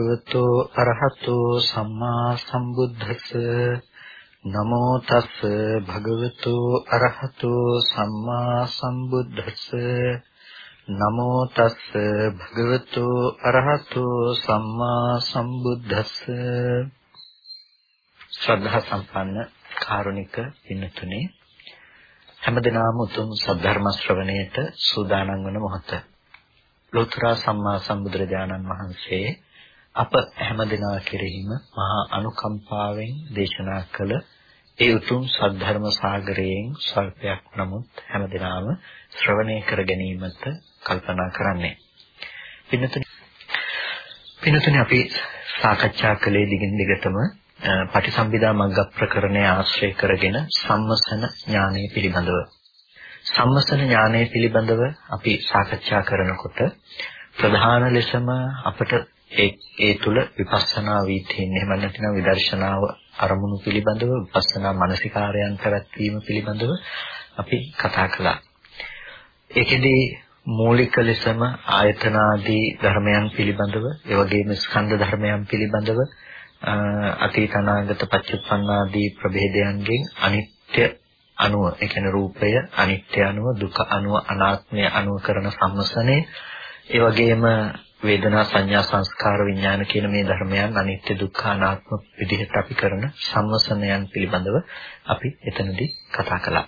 භගවතෝ අරහතෝ සම්මා සම්බුද්දස්ස. නමෝ තස් භගවතෝ අරහතෝ සම්මා සම්බුද්දස්ස. නමෝ තස් භගවතෝ අරහතෝ සම්මා සම්බුද්දස්ස. ශ්‍රද්ධා සම්පන්න කාරුණික පින්තුනේ හැමදෙනාම උතුම් සද්ධර්ම ශ්‍රවණයට සූදානම් වන මොහොත. ලෝතර සම්මා සම්බුදුරජාණන් වහන්සේ අප හැමදෙනා කෙරෙහිම මහා අනුකම්පාවෙන් දේශනා කළ ඒ උතුම් සද්ධර්ම සාගරයෙන් ස්වල්පයක් නමුත් හැමදෙනාම ශ්‍රවණය කර ගැනීමට කල්පනා කරන්නේ. පින්නතුනි පින්නතුනි අපි සාකච්ඡා කළේ දිගින් දිගටම පටිසම්භිදා මග්ග ප්‍රකරණය ආශ්‍රය කරගෙන සම්මසන ඥානය පිළිබඳව සම්මසන ඥානය පිළිබඳව අපි සාකච්ඡා කරනකොට ප්‍රධාන ලෙසම අපට ඒ ඒ තුල විපස්සනා වී තියෙන එහෙම නැත්නම් විදර්ශනාව අරමුණු පිළිබඳව විපස්සනා මානසිකාරයන් පැවැත්වීම පිළිබඳව අපි කතා කළා. ඒකෙදී මූලික ලෙසම ආයතනාදී ධර්මයන් පිළිබඳව ඒ වගේම ස්කන්ධ ධර්මයන් පිළිබඳව අතීත අනාගත පච්චුප්පන්නාදී ප්‍රභේදයන්ගෙන් අනිත්‍ය අනුව ඒ කියන්නේ රූපය අනිත්‍ය අනුව දුක අනුව අනාත්මය අනුව කරන සම්මසනේ ඒ වගේම වේදනා සංඥා සංස්කාර විඥාන කියන මේ ධර්මයන් අනිත්‍ය දුක්ඛ අනාත්ම විදිහට අපි කරන සම්මසනයන් පිළිබඳව අපි එතනදී කතා කළා.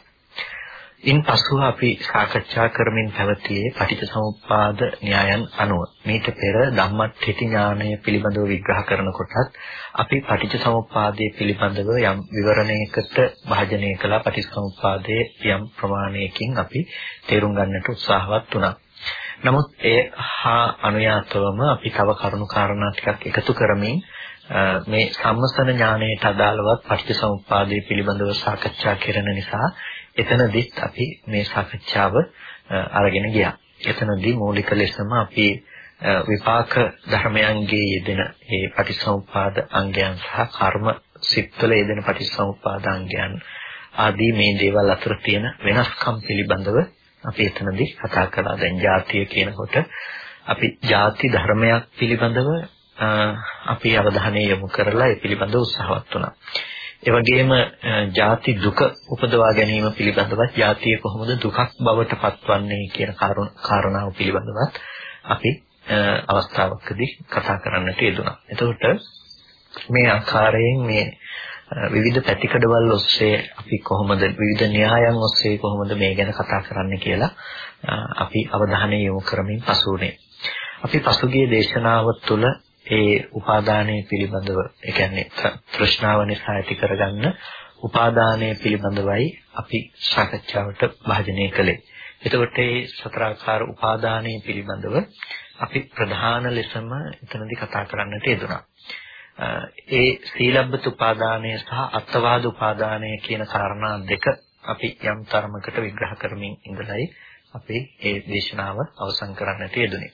ඉන්පසුව අපි සාකච්ඡා කරමින් පැවතියේ පටිච්චසමුප්පාද න්‍යායන් අනුව මේට පෙර ධම්මට්ඨිති ඥානය පිළිබඳව විග්‍රහ කරනකොටත් අපි පටිච්චසමුප්පාදයේ පිළිබඳව යම් විවරණයකට භාජනය කළා පටිච්චසමුප්පාදයේ යම් ප්‍රමාණයකින් අපි තේරුම් ගන්නට උත්සාහවත් වුණා. නමුත් ඒ හා අනුයාතවම අපි තව කරුණු කාරණා ටිකක් එකතු කරමින් මේ සම්මසන ඥානයට අදාළවත් පටිච්චසමුප්පාදයේ පිළිබඳව සාකච්ඡා කරන නිසා එතනදිත් අපි මේ සාකච්ඡාව අරගෙන ගියා. එතනදී මූලික ලෙසම අපි විපාක ධර්මයන්ගේ යෙදෙන ඒ පටිච්චසමුප්පාද අංගයන් සහ කර්ම සිත්වල යෙදෙන පටිච්චසමුප්පාද අංගයන් ආදී මේ දේවල් අතර තියෙන වෙනස්කම් පිළිබඳව අපි එතනදී කතා කළා දැන් ජාතිය කියනකොට අපි ಜಾති ධර්මයක් පිළිබඳව අපි අවධානය යොමු කරලා ඒ පිළිබඳව උත්සාහවත් වුණා. ඒ වගේම ಜಾති දුක උපදවා ගැනීම පිළිබඳවත් ಜಾතිය කොහොමද දුකක් බවට පත්වන්නේ කියන කාරණාව පිළිබඳවත් අපි අවස්ථාවකදී කතා කරන්නට යෙදුණා. එතකොට මේ ආකාරයෙන් මේ විවිධ පැතිකඩවල් ඔස්සේ අපි කොහොමද විවිධ න්‍යායන් ඔස්සේ කොහොමද මේ ගැන කතා කරන්න කියලා අපි අවධානය යොමු කරමින් පසුුනේ. අපි පසුගිය දේශනාව තුළ ඒ උපාදානයේ පිළිබඳව ඒ කියන්නේ තෘෂ්ණාව නිසා ඇති කරගන්න උපාදානයේ පිළිබඳවයි අපි සාකච්ඡාවට භාජනය කළේ. එතකොට මේ සතරාකාර උපාදානයේ පිළිබඳව අපි ප්‍රධාන ලෙසම එතනදී කතා කරන්නට යෙදුණා. ඒ සීලබ්බත උපාදානය සහ අත්වාද උපාදානය කියන කාරණා දෙක අපි යම් තරමකට විග්‍රහ කරමින් ඉඳලයි අපි මේ දේශනාව අවසන් කරන්නට යෙදුනේ.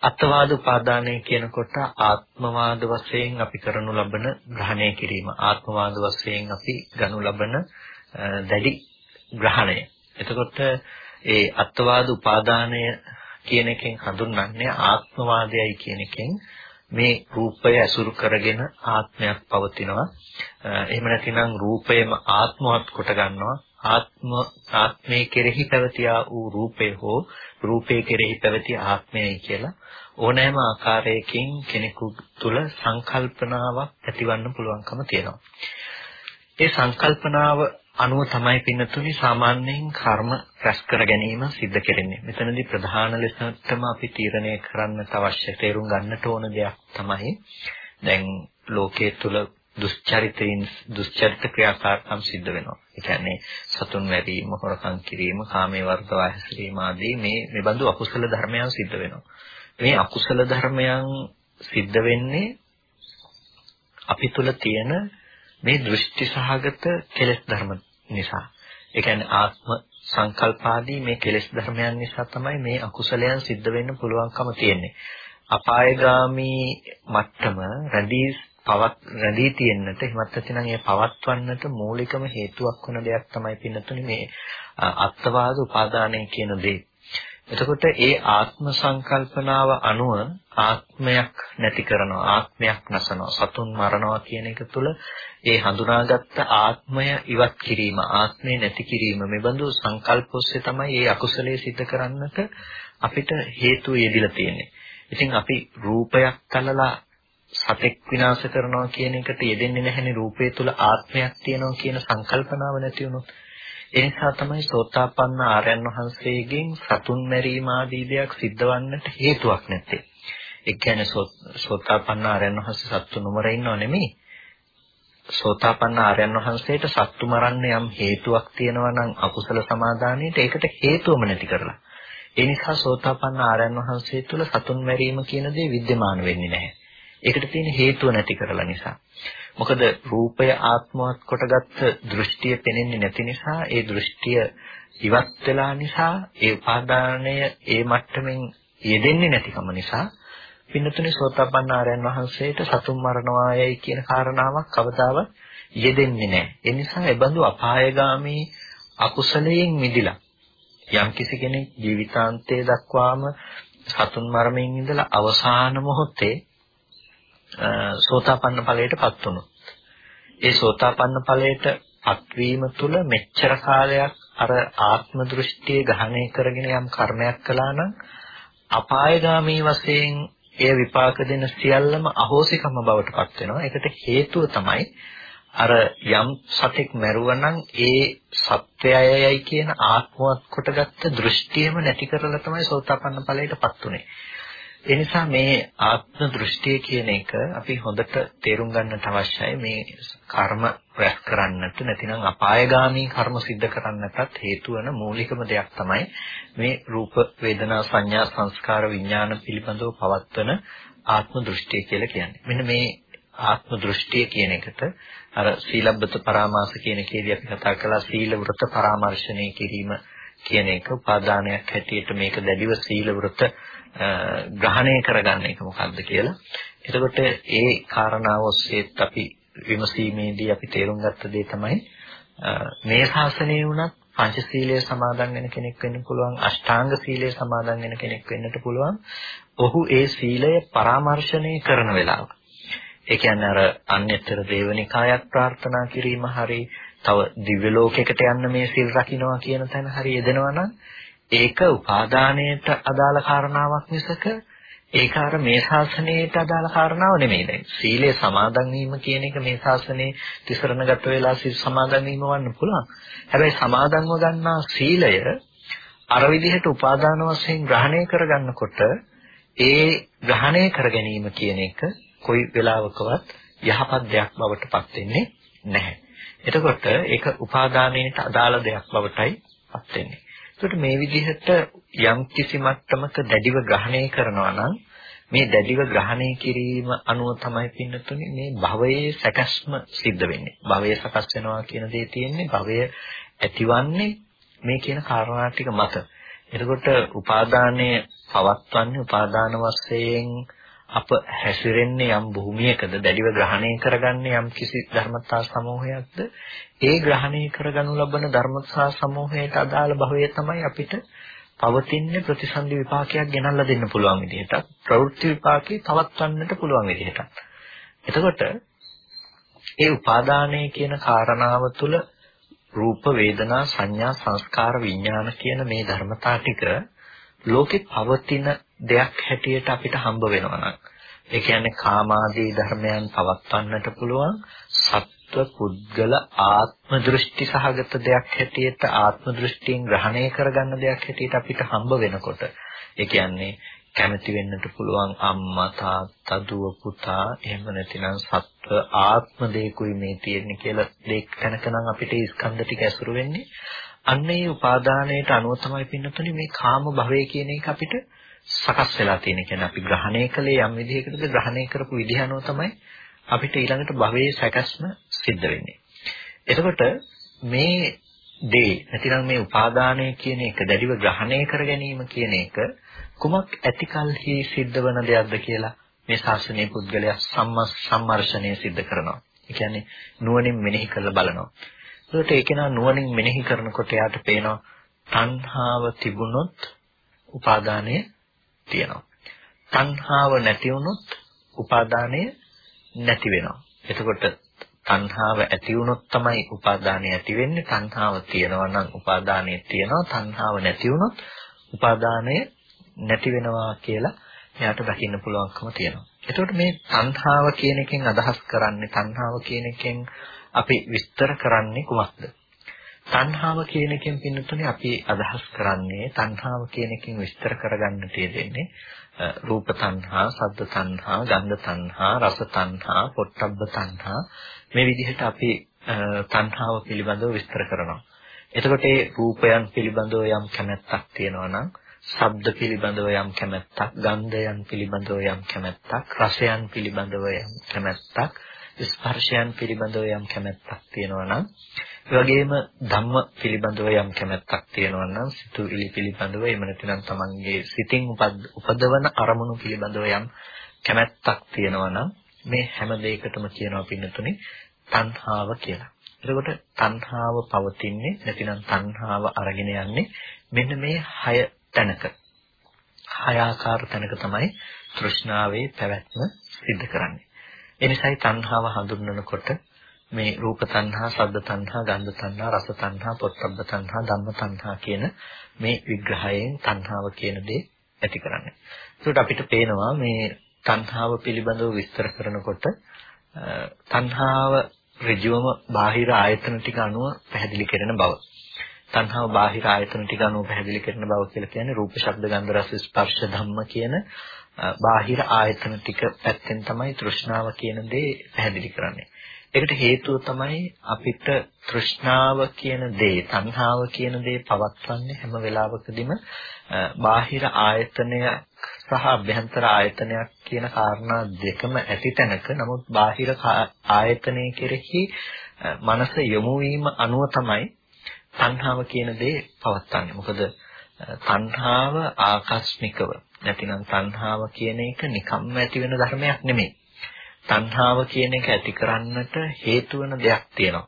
අත්වාද උපාදානය කියනකොට ආත්මවාද වශයෙන් අපි කරනු ලබන ග්‍රහණය කිරීම ආත්මවාද වශයෙන් අපි ගනු ලබන දැඩි ග්‍රහණය. එතකොට ඒ අත්වාද උපාදානය කියන එකෙන් හඳුන්වන්නේ ආත්මවාදයයි කියන එකෙන් මේ රූපය ඇසුරු කරගෙන ආත්මයක් පවතිනවා. එහෙම නැතිනම් රූපයම ආත්මවත් කොට ගන්නවා. ආත්ම ආත්මයේ කෙරෙහි පැවතියා වූ රූපය හෝ රූපයේ කෙරෙහි පැවති ආත්මයයි කියලා ඕනෑම ආකාරයකින් කෙනෙකු තුළ සංකල්පනාවක් ඇතිවන්න පුළුවන්කම තියෙනවා. ඒ සංකල්පනාව අනුව තමයි පින්නතුනි සාමාන්‍යයෙන් කර්ම රැස් කර ගැනීම සිද්ධ කරන්නේ. මෙතනදී ප්‍රධාන ලෙසටම අපි තීරණය කරන්නට අවශ්‍ය තේරුම් ගන්නට ඕන දෙයක් තමයි දැන් ලෝකයේ තුල දුස්චරිතයින් දුස්චරිත ක්‍රියාකාරකම් සිද්ධ වෙනවා. ඒ කියන්නේ සතුන් මැරීම, හොරකම් කිරීම, කාමයේ වර්ධව හැසිරීම ආදී මේ මෙබඳු අකුසල ධර්මයන් සිද්ධ වෙනවා. මේ අකුසල ධර්මයන් සිද්ධ වෙන්නේ අපි තුල තියෙන මේ දෘෂ්ටි සහගත කෙලෙස් ධර්ම නිසා. ඒ කියන්නේ ආත්ම සංකල්පාදී මේ කෙලෙස් ධර්මයන් නිසා තමයි මේ අකුසලයන් සිද්ධ වෙන්න පුළුවන්කම තියෙන්නේ. අපායගාමී මට්ටම රැඳී පවත් රැඳී තියෙන්නට එහෙමත් නැත්නම් ඒ පවත්වන්නට මූලිකම හේතුවක් වන දෙයක් තමයි පින්නතුනි මේ අත්වාද උපාදානය කියන දේ. එතකොට ඒ ආත්ම සංකල්පනාව අනුව ආත්මයක් නැති කරනවා ආත්මයක් නැසනවා සතුන් මරනවා කියන එක තුළ ඒ හඳුනාගත්ත ආත්මය ඉවත් කිරීම ආත්මය නැති කිරීම මෙබඳු සංකල්ප ඔස්සේ තමයි මේ අකුසලයේ සිද්ධ කරන්නට අපිට හේතු යෙදිලා තියෙන්නේ. ඉතින් අපි රූපයක් තලලා සතෙක් විනාශ කරනවා කියන එකට යෙදෙන්නේ නැහැනේ රූපය තුල ආත්මයක් තියෙනවා කියන සංකල්පනාව නැති වුණොත්. ඒ නිසා තමයි සෝතාපන්න ආර්යයන් වහන්සේගෙන් සතුන් මැරීම ආදී දෙයක් සිද්ධවන්නට හේතුවක් නැත්තේ. ඒ කියන්නේ සෝතාපන්න ආර්යයන් වහන්සේ සත්තු නොමර ඉන්නව නෙමෙයි. සෝතාපන්න ආර්යයන් වහන්සේට සත්තු මරන්න යම් හේතුවක් තියෙනවා නම් අකුසල සමාදානයේට ඒකට හේතුවම නැති කරලා. ඒ නිසා සෝතාපන්න ආර්යයන් වහන්සේ තුළ සතුන් මැරීම කියන දේ विद्यमान වෙන්නේ නැහැ. ඒකට තියෙන හේතුව නැති කරලා නිසා. මොකද රූපය ආත්මවත් කොටගත්ත දෘෂ්ටිය පෙනෙන්නේ නැති නිසා ඒ දෘෂ්ටිය ඉවත් වෙලා නිසා ඒ උපාදානය ඒ මට්ටමින් යෙදෙන්නේ නැතිකම නිසා පින්නතුනේ සෝතාපන්න ආරයන් වහන්සේට සතුන් මරණවායයි කියන කාරණාවක් කවදාවත් යෙදෙන්නේ නැහැ. ඒ නිසා ඒ බඳු අපායগামী අකුසලයෙන් මිදිලා යම් කිසි කෙනෙක් ජීවිතාන්තයේ දක්වාම සතුන් මරමින් ඉඳලා අවසාන මොහොතේ සෝතාපන්න ඵලයටපත් වුණොත් ඒ සෝතාපන්න ඵලයට පත්වීම තුළ මෙච්චර කාලයක් අර ආත්ම දෘෂ්ටිය ග්‍රහණය කරගෙන යම් කර්මයක් කළා නම් අපායগামী වශයෙන් එය විපාක දෙන සියල්ලම අහෝසිකම බවට පත් වෙනවා. ඒකට හේතුව තමයි අර යම් සතෙක් මැරුවනම් ඒ සත්‍යයයයි කියන ආත්මවත් කොටගත්ත දෘෂ්ටියම නැති කරලා තමයි සෝතාපන්න ඵලයටපත් උනේ. ඒ නිසා මේ ආත්ම දෘෂ්ටිය කියන එක අපි හොඳට තේරුම් ගන්නට අවශ්‍යයි මේ කර්ම රැස් කරන්නට නැතිනම් අපායগামী කර්ම સિદ્ધ කරන්නටත් හේතු වන මූලිකම දෙයක් තමයි මේ රූප වේදනා සංඥා සංස්කාර විඥාන පිළිබඳව පවත්වන ආත්ම දෘෂ්ටිය කියලා කියන්නේ. මෙන්න මේ ආත්ම දෘෂ්ටිය කියන එකට අර සීලබ්බත පරාමාස කියන කේදී අපි කතා කළා සීල වෘත පරාමර්ශණය කිරීම කියන එක උපාදානයක් හැටියට මේක දැඩිව සීල වෘත ග්‍රහණය කරගන්න එක මොකක්ද කියලා. එතකොට ඒ කාරණාව ඔස්සේත් අපි විමසීමේදී අපි තේරුම් ගත්ත දේ තමයි මේ ශාසනයේ වුණත් පංචශීලයේ සමාදන් වෙන කෙනෙක් වෙන්න පුළුවන් අෂ්ටාංග සීලයේ සමාදන් වෙන කෙනෙක් වෙන්නට පුළුවන්. ඔහු ඒ සීලය පරාමර්ශණය කරන වෙලාව. ඒ කියන්නේ අර අන්‍යතර දේවනිකායක් ප්‍රාර්ථනා කිරීම හරි තව දිව්‍ය ලෝකයකට යන්න මේ සිල් රකින්නවා කියන තැන හරි යෙදෙනවා නම් ඒක උපාදානයට අදාළ කාරණාවක් මිසක ඒක අර මේ ශාසනයට අදාළ කාරණාව නෙමෙයි දැන්. සීලය සමාදන් වීම කියන එක මේ ශාසනයේ තිසරණගත වෙලා සීල් සමාදන් වීම වන්න පුළුවන්. හැබැයි සමාදන්ව ගන්නා සීලය අර විදිහට උපාදාන වශයෙන් ග්‍රහණය කරගන්නකොට ඒ ග්‍රහණය කර ගැනීම කියන එක කොයි වෙලාවකවත් යහපත් දෙයක් බවට පත් වෙන්නේ නැහැ. එතකොට ඒක උපාදානයට අදාළ දෙයක් බවටයි පත් වෙන්නේ. ඒකට මේ විදිහට යම් කිසි මට්ටමක දැඩිව ග්‍රහණය කරනවා නම් මේ දැඩිව ග්‍රහණය කිරීම අනුව තමයි පින්නතුනේ මේ භවයේ සැකස්ම සිද්ධ වෙන්නේ. භවය සකස් වෙනවා කියන දේ තියෙන්නේ භවය ඇතිවන්නේ මේ කියන කාරණා ටික මත. එතකොට උපාදානය පවත්වන්නේ උපාදාන වශයෙන් අප හැසිරෙන්නේ යම් භූමියකද? දැඩිව ග්‍රහණය කරගන්නේ යම් කිසි ධර්මතා සමූහයක්ද? ඒ ග්‍රහණය කරගනු ලබන ධර්මතා සමූහයට අදාළ භවය තමයි අපිට පවතින්නේ ප්‍රතිසන්දි විපාකයක් ගෙනල්ලා දෙන්න පුළුවන් විදිහට ප්‍රවෘත්ති විපාකේ පවත්වන්නට පුළුවන් විදිහට එතකොට ඒ උපාදානය කියන කාරණාව තුළ රූප වේදනා සංඥා සංස්කාර විඥාන කියන මේ ධර්මතා ටික ලෝකේ පවතින දෙයක් හැටියට අපිට හම්බ වෙනවා නම් ඒ කියන්නේ කාමාදී ධර්මයන් පවත්වන්නට පුළුවන් සත්ව පුද්ගල ආත්ම දෘෂ්ටි සහගත දෙයක් හැටියට ආත්ම දෘෂ්ටියෙන් ග්‍රහණය කරගන්න දෙයක් හැටියට අපිට හම්බ වෙනකොට ඒ කියන්නේ කැමති වෙන්නට පුළුවන් අම්මා තාත්තා දුව පුතා එහෙම නැතිනම් සත්ව ආත්ම දෙයකුයි මේ තියෙන්නේ කියලා දෙයක් තැනකනම් අපිට ස්කන්ධ ටික ඇසුරු වෙන්නේ. අන්න ඒ උපාදානයට අනුව තමයි පින්නතුනේ මේ කාම භවය කියන එක අපිට සකස් වෙලා තියෙන. කියන්නේ අපි ග්‍රහණය කළේ යම් විදිහකටද ග්‍රහණය කරපු විදිහ අනුව තමයි අපිට ඊළඟට භවයේ සැකස්ම සිද්ධ වෙන්නේ. එතකොට මේ දේ නැතිනම් මේ උපාදානය කියන එක දැඩිව ග්‍රහණය කර ගැනීම කියන එක කුමක් ඇතිකල්හි සිද්ධ වන දෙයක්ද කියලා මේ ශාසනීය පුද්ගලයා සම්මර්ෂණය සිද්ධ කරනවා. ඒ කියන්නේ නුවණින් මෙනෙහි කරලා බලනවා. ඒකට ඒක නා නුවණින් මෙනෙහි කරනකොට යාට පේනවා තණ්හාව තිබුණොත් උපාදානය තියෙනවා. තණ්හාව නැති වුණොත් උපාදානය නැති වෙනවා. එතකොට තණ්හාව ඇති වුණොත් තමයි උපාදානය ඇති වෙන්නේ. තණ්හාව තියෙනවා නම් උපාදානය තියෙනවා. තණ්හාව නැති වුණොත් උපාදානය නැති වෙනවා කියලා එයාට දකින්න පුළුවන්කම තියෙනවා. එතකොට මේ තණ්හාව කියන එකෙන් අදහස් කරන්නේ තණ්හාව කියන එකෙන් අපි විස්තර කරන්නේ කුමක්ද? තණ්හාව කියන එකෙන් පින්නතුනේ අපි අදහස් කරන්නේ තණ්හාව කියන එකෙන් විස්තර කරගන්න තියෙන්නේ රූප තණ්හා, සද්ද තණ්හා, ගන්ධ තණ්හා, රස තණ්හා, පොට්ටබ්බ තණ්හා මේ විදිහට අපි තණ්හාව පිළිබඳව විස්තර කරනවා. එතකොට ඒ රූපයන් පිළිබඳව යම් කැමැත්තක් තියෙනවා නම් ශබ්ද පිළිබඳව යම් කැමැත්තක්, ගන්ධයන් පිළිබඳව යම් කැමැත්තක්, රසයන් පිළිබඳව යම් කැමැත්තක්, ස්පර්ශයන් පිළිබඳව යම් කැමැත්තක් තියෙනවා නම් ඒ වගේම ධම්ම පිළිබඳව යම් කැමැත්තක් තියෙනවා නම් සිතුවිලි පිළිබඳව එහෙම නැත්නම් තමන්ගේ සිතින් උපදවන අරමුණු පිළිබඳව යම් කැමැත්තක් තියෙනවා නම් මේ හැම දෙයකටම කියනවා පින්නතුනේ තණ්හාව කියලා. එතකොට තණ්හාව පවතින්නේ නැතිනම් තණ්හාව අරගෙන යන්නේ මෙන්න මේ හය තැනක. හය ආකාර තැනක තමයි තෘෂ්ණාවේ පැවැත්ම සිද්ධ කරන්නේ. එනිසායි තණ්හාව හඳුන්වනකොට මේ රූප තණ්හා, ශබ්ද තණ්හා, ගන්ධ තණ්හා, රස තණ්හා, පොට්ටබ්බ තණ්හා, ධම්ම තණ්හා කියන මේ විග්‍රහයෙන් තණ්හාව කියන දේ ඇති කරන්නේ. ඒකට අපිට පේනවා මේ තණ්හාව පිළිබඳව විස්තර කරනකොට තණ්හාව ඍජුවම බාහිර ආයතන ටික අනුව පැහැදිලි කරන බව. තණ්හාව බාහිර ආයතන ටික අනුව පැහැදිලි කරන බව කියලා කියන්නේ රූප, ශබ්ද, ගන්ධ, රස, ස්පර්ශ, ධම්ම කියන බාහිර ආයතන ටික පැත්තෙන් තමයි තෘෂ්ණාව කියන දේ පැහැදිලි කරන්නේ. ඒකට හේතුව තමයි අපිට තෘෂ්ණාව කියන දේ, තණ්හාව කියන දේ පවත්වන්නේ හැම වෙලාවකදීම බාහිර ආයතනය සහ අභ්‍යන්තර ආයතනයක් කියන කාරණා දෙකම ඇති තැනක නමුත් බාහිර ආයතනයේ කෙරෙහි මනස යොමු වීම අනුව තමයි තණ්හාව කියන දේ පවත්න්නේ. මොකද තණ්හාව ආකස්මිකව නැතිනම් තණ්හාව කියන එක නිකම්ම ඇති වෙන ධර්මයක් නෙමෙයි. තණ්හාව කියන එක ඇති කරන්නට හේතු වෙන දෙයක් තියෙනවා.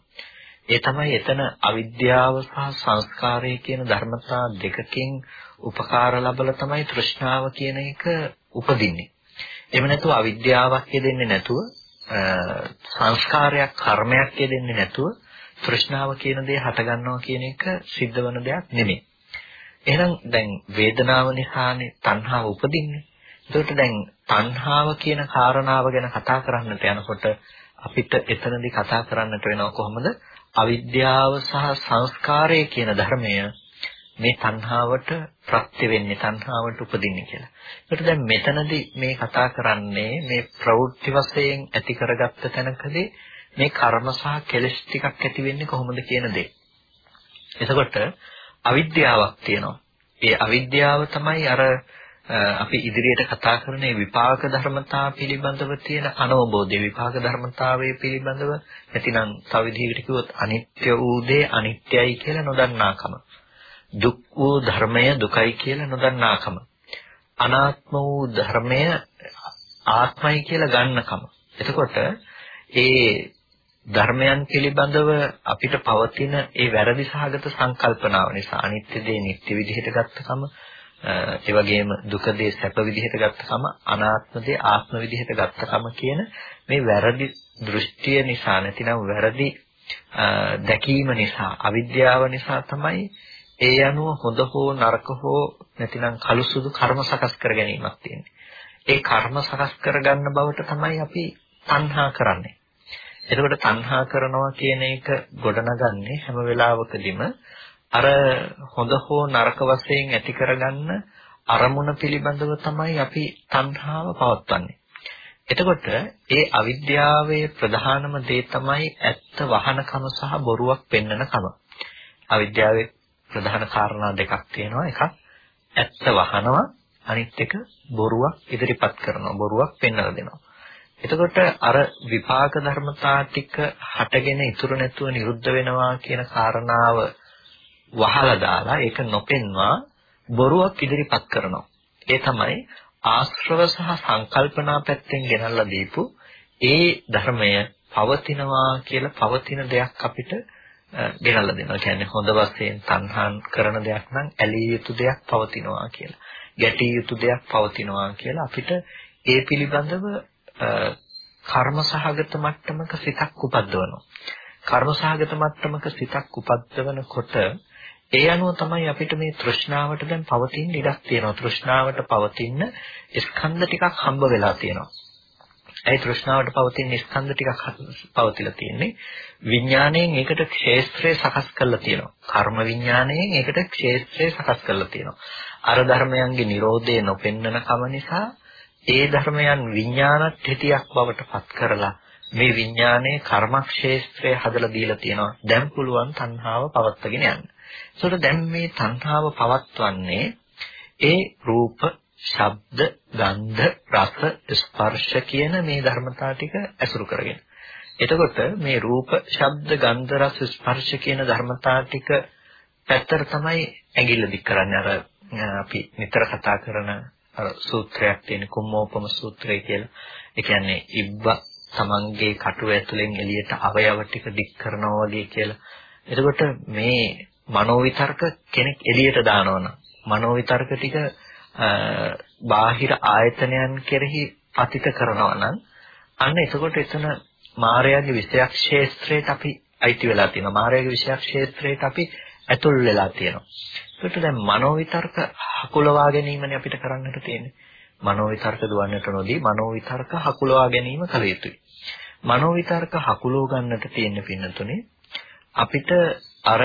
ඒ තමයි එතන අවිද්‍යාව සහ සංස්කාරය කියන ධර්මතා දෙකකින් උපකාර ලැබලා තමයි තෘෂ්ණාව කියන එක උපදින්නේ. එහෙම නැතුව අවිද්‍යාවක් යෙදෙන්නේ නැතුව සංස්කාරයක් කර්මයක් යෙදෙන්නේ නැතුව තෘෂ්ණාව කියන දේ හටගන්නවා කියන එක සිද්ධ වෙන දෙයක් නෙමෙයි. එහෙනම් දැන් වේදනාව නිසානේ තණ්හාව උපදින්නේ. ඒකට දැන් තණ්හාව කියන කාරණාව ගැන කතා කරන්නට යනකොට අපිට එතනදී කතා කරන්නට වෙනවා කොහොමද? අවිද්‍යාව සහ සංස්කාරය කියන ධර්මය මේ තණ්හාවට ප්‍රත්‍ය වෙන්නේ තණ්හාවට උපදින්නේ කියලා. ඒකට දැන් මෙතනදී මේ කතා කරන්නේ මේ ප්‍රවෘත්ති වශයෙන් ඇති කරගත්ත තැනකදී මේ කර්ම සහ කෙලෙස් ටිකක් ඇති වෙන්නේ කොහොමද කියන දේ. එතකොට අවිද්‍යාවක් තියෙනවා. ඒ අවිද්‍යාව තමයි අර අපි ඉදිරියට කතා කරන විපාක ධර්මතා පිළිබඳව තියෙන අනවබෝධය විපාක ධර්මතාවයේ පිළිබඳව නැතිනම් තව විදිහකට කිව්වොත් අනිත්‍ය වූ දේ අනිත්‍යයි කියලා නොදන්නාකම. දුක් වූ ධර්මය දුකයි කියලා නොදන්නාකම. අනාත්ම වූ ධර්මය ආත්මයි කියලා ගන්නකම. එතකොට ඒ ධර්මයන් පිළිබඳව අපිට පවතින ඒ වැරදි සහගත සංකල්පනාව නිසා අනිත්‍ය දේ නිත්‍ය විදිහට ගත්තකම ඒ වගේම දුක දේ සැප විදිහට ගත්තකම අනාත්ම දේ ආත්ම විදිහට ගත්තකම කියන මේ වැරදි දෘෂ්ටිය නිසා නැතිනම් වැරදි දැකීම නිසා අවිද්‍යාව නිසා තමයි ඒ අනුව හොඳ හෝ නරක හෝ නැතිනම් කළු සුදු කර්ම සකස් කර ගැනීමක් තියෙන්නේ. ඒ කර්ම සකස් කරගන්න බවට තමයි අපි තණ්හා කරන්නේ. එතකොට තණ්හා කරනවා කියන එක ගොඩනගන්නේ හැම වෙලාවකදීම අර හොඳ හෝ නරක වශයෙන් ඇති කරගන්න අරමුණ පිළිබඳව තමයි අපි තණ්හාව පවත්වන්නේ. එතකොට ඒ අවිද්‍යාවේ ප්‍රධානම දේ තමයි ඇත්ත වහනකම සහ බොරුවක් පෙන්වනකම. අවිද්‍යාවේ ප්‍රධාන කාරණා දෙකක් තියෙනවා. එකක් ඇත්ත වහනවා අනිත් එක බොරුවක් ඉදිරිපත් කරනවා. බොරුවක් පෙන්වලා දෙනවා. එතකොට අර විපාක ධර්මතා ටික හටගෙන ඉතුරු නැතුව නිරුද්ධ වෙනවා කියන කාරණාව වහලා දාලා ඒක නොපෙන්වා බොරුවක් ඉදිරිපත් කරනවා. ඒ තමයි ආශ්‍රව සහ සංකල්පනා පැත්තෙන් ගෙනල්ලා දීපු ඒ ධර්මය පවතිනවා කියලා පවතින දෙයක් අපිට ගෙනල්ලා දෙනවා. කියන්නේ හොඳ වශයෙන් තණ්හාන් කරන දෙයක් නම් ඇලිය යුතු දෙයක් පවතිනවා කියලා. ගැටිය යුතු දෙයක් පවතිනවා කියලා අපිට ඒ පිළිබඳව කර්ම සහගත මට්ටමක සිතක් උපද්දවනවා. කර්ම සහගත මට්ටමක සිතක් උපද්දවනකොට ඒ අනුව තමයි අපිට මේ තෘෂ්ණාවට දැන් පවතින ඉඩක් තියෙනවා. තෘෂ්ණාවට පවතින ස්කන්ධ ටිකක් හම්බ වෙලා තියෙනවා. ඒ තෘෂ්ණාවට පවතින ස්කන්ධ ටිකක් පවතිලා තියෙන්නේ විඥාණයෙන් ඒකට ක්ෂේත්‍රය සකස් කරලා තියෙනවා. කර්ම විඥාණයෙන් ඒකට ක්ෂේත්‍රය සකස් කරලා තියෙනවා. අර ධර්මයන්ගේ Nirodhe නොපෙන්නන කම නිසා ඒ ධර්මයන් විඥානත් හිතියක් බවට පත් කරලා මේ විඥානයේ කර්මක්ෂේත්‍රය හදලා දීලා තියෙනවා. දැන් පුළුවන් තණ්හාව පවත්වාගෙන යන්න. ඒකට දැන් මේ තණ්හාව පවත්වන්නේ ඒ රූප ශබ්ද, ගන්ධ, රස, ස්පර්ශ කියන මේ ධර්මතා ටික ඇසුරු කරගෙන. එතකොට මේ රූප, ශබ්ද, ගන්ධ, රස, ස්පර්ශ කියන ධර්මතා ටික පැත්තට තමයි ඇඟිල්ල දික් කරන්නේ. අර අපි නිතර කතා කරන අර සූත්‍රයක් තියෙන කුම්මෝපම සූත්‍රය කියලා. ඒ කියන්නේ ඉබ්බ තමන්ගේ කටුව ඇතුලෙන් එළියට අවයව ටික දික් කරනවා වගේ කියලා. එතකොට මේ මනෝවිතර්ක කෙනෙක් එළියට දානවනම් මනෝවිතර්ක ටික බාහිර ආයතනයන් කෙරෙහි පතිත කරනවා නම් අන්න එතකොට එතන මායාවේ විෂයක් ක්ෂේත්‍රයට අපි අයිති වෙලා තියෙනවා. මායාවේ විෂයක් ක්ෂේත්‍රයට අපි ඇතුල් වෙලා තියෙනවා. ඒකට දැන් මනෝ විතර්ක හකුලවා ගැනීමනේ අපිට කරන්නට තියෙන්නේ. මනෝ විතර්ක දුවන්නට නොදී මනෝ විතර්ක හකුලවා ගැනීම කළ යුතුයි. මනෝ විතර්ක හකුලව ගන්නට තියෙන පින්නතුනේ අපිට අර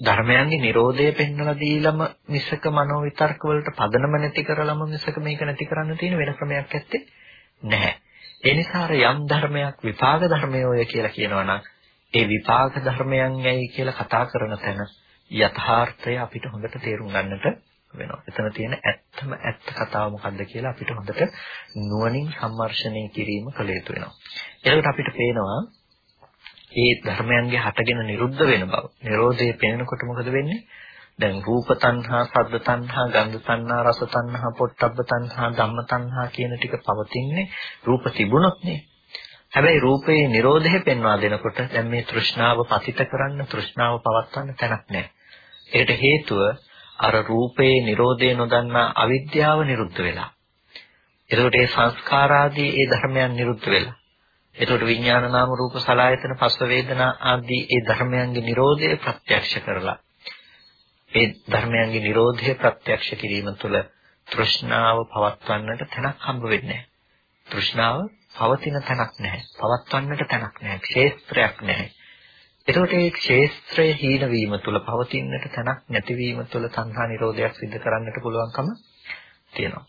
ධර්මයන්ගේ Nirodhaය පෙන්වලා දීලම මිසක මනෝ විතර්ක වලට පදනම නැති කරලම මිසක මේක නැති කරන්න තියෙන වෙන ක්‍රමයක් ඇත්තේ නැහැ. ඒ නිසා යම් ධර්මයක් විපාක ධර්මයෝය කියලා කියනවා නම් ඒ විපාක ධර්මයන් යයි කියලා කතා කරන තැන යථාර්ථය අපිට හොඳට තේරුම් ගන්නට වෙනවා. එතන තියෙන ඇත්තම ඇත්ත කතාව මොකද්ද කියලා අපිට හොඳට නුවණින් සම්මර්ෂණය කිරීම කළ යුතු වෙනවා. එතකොට අපිට පේනවා ඒ ධර්මයන්ගේ හටගෙන නිරුද්ධ වෙන බව. Nirodhe පෙනෙනකොට මොකද වෙන්නේ? දැන් රූප තණ්හා, ශබ්ද තණ්හා, ගන්ධ තණ්හා, රස තණ්හා, පොට්ටබ්බ තණ්හා, ධම්ම තණ්හා කියන ටික පවතින්නේ රූප තිබුණොත් නේ. හැබැයි රූපේ Nirodhe පෙන්වා දෙනකොට දැන් මේ තෘෂ්ණාව පතිත කරන්න, තෘෂ්ණාව පවත්වන්න තැනක් නැහැ. ඒකට හේතුව අර රූපේ Nirodhe නොදන්නා අවිද්‍යාව නිරුද්ධ වෙලා. එතකොට ඒ සංස්කාරාදී ඒ ධර්මයන් නිරුද්ධ වෙලා. එතකොට විඥාන නාම රූප සලආයතන පස්ව වේදනා ආදී ඒ ධර්මයන්ගේ Nirodha ප්‍රත්‍යක්ෂ කරලා ඒ ධර්මයන්ගේ Nirodha ප්‍රත්‍යක්ෂ කිරීම තුළ තෘෂ්ණාව පවත්වන්නට තැනක් හම්බ වෙන්නේ නැහැ. තෘෂ්ණාව පවතින තැනක් නැහැ. පවත්වන්නට තැනක් නැහැ. ක්ෂේත්‍රයක් නැහැ. එතකොට මේ ක්ෂේත්‍රය හීන වීම තුළ පවතින්නට තැනක් නැතිවීම තුළ සංහා නිරෝධයක් සිදු කරන්නට පුළුවන්කම තියෙනවා.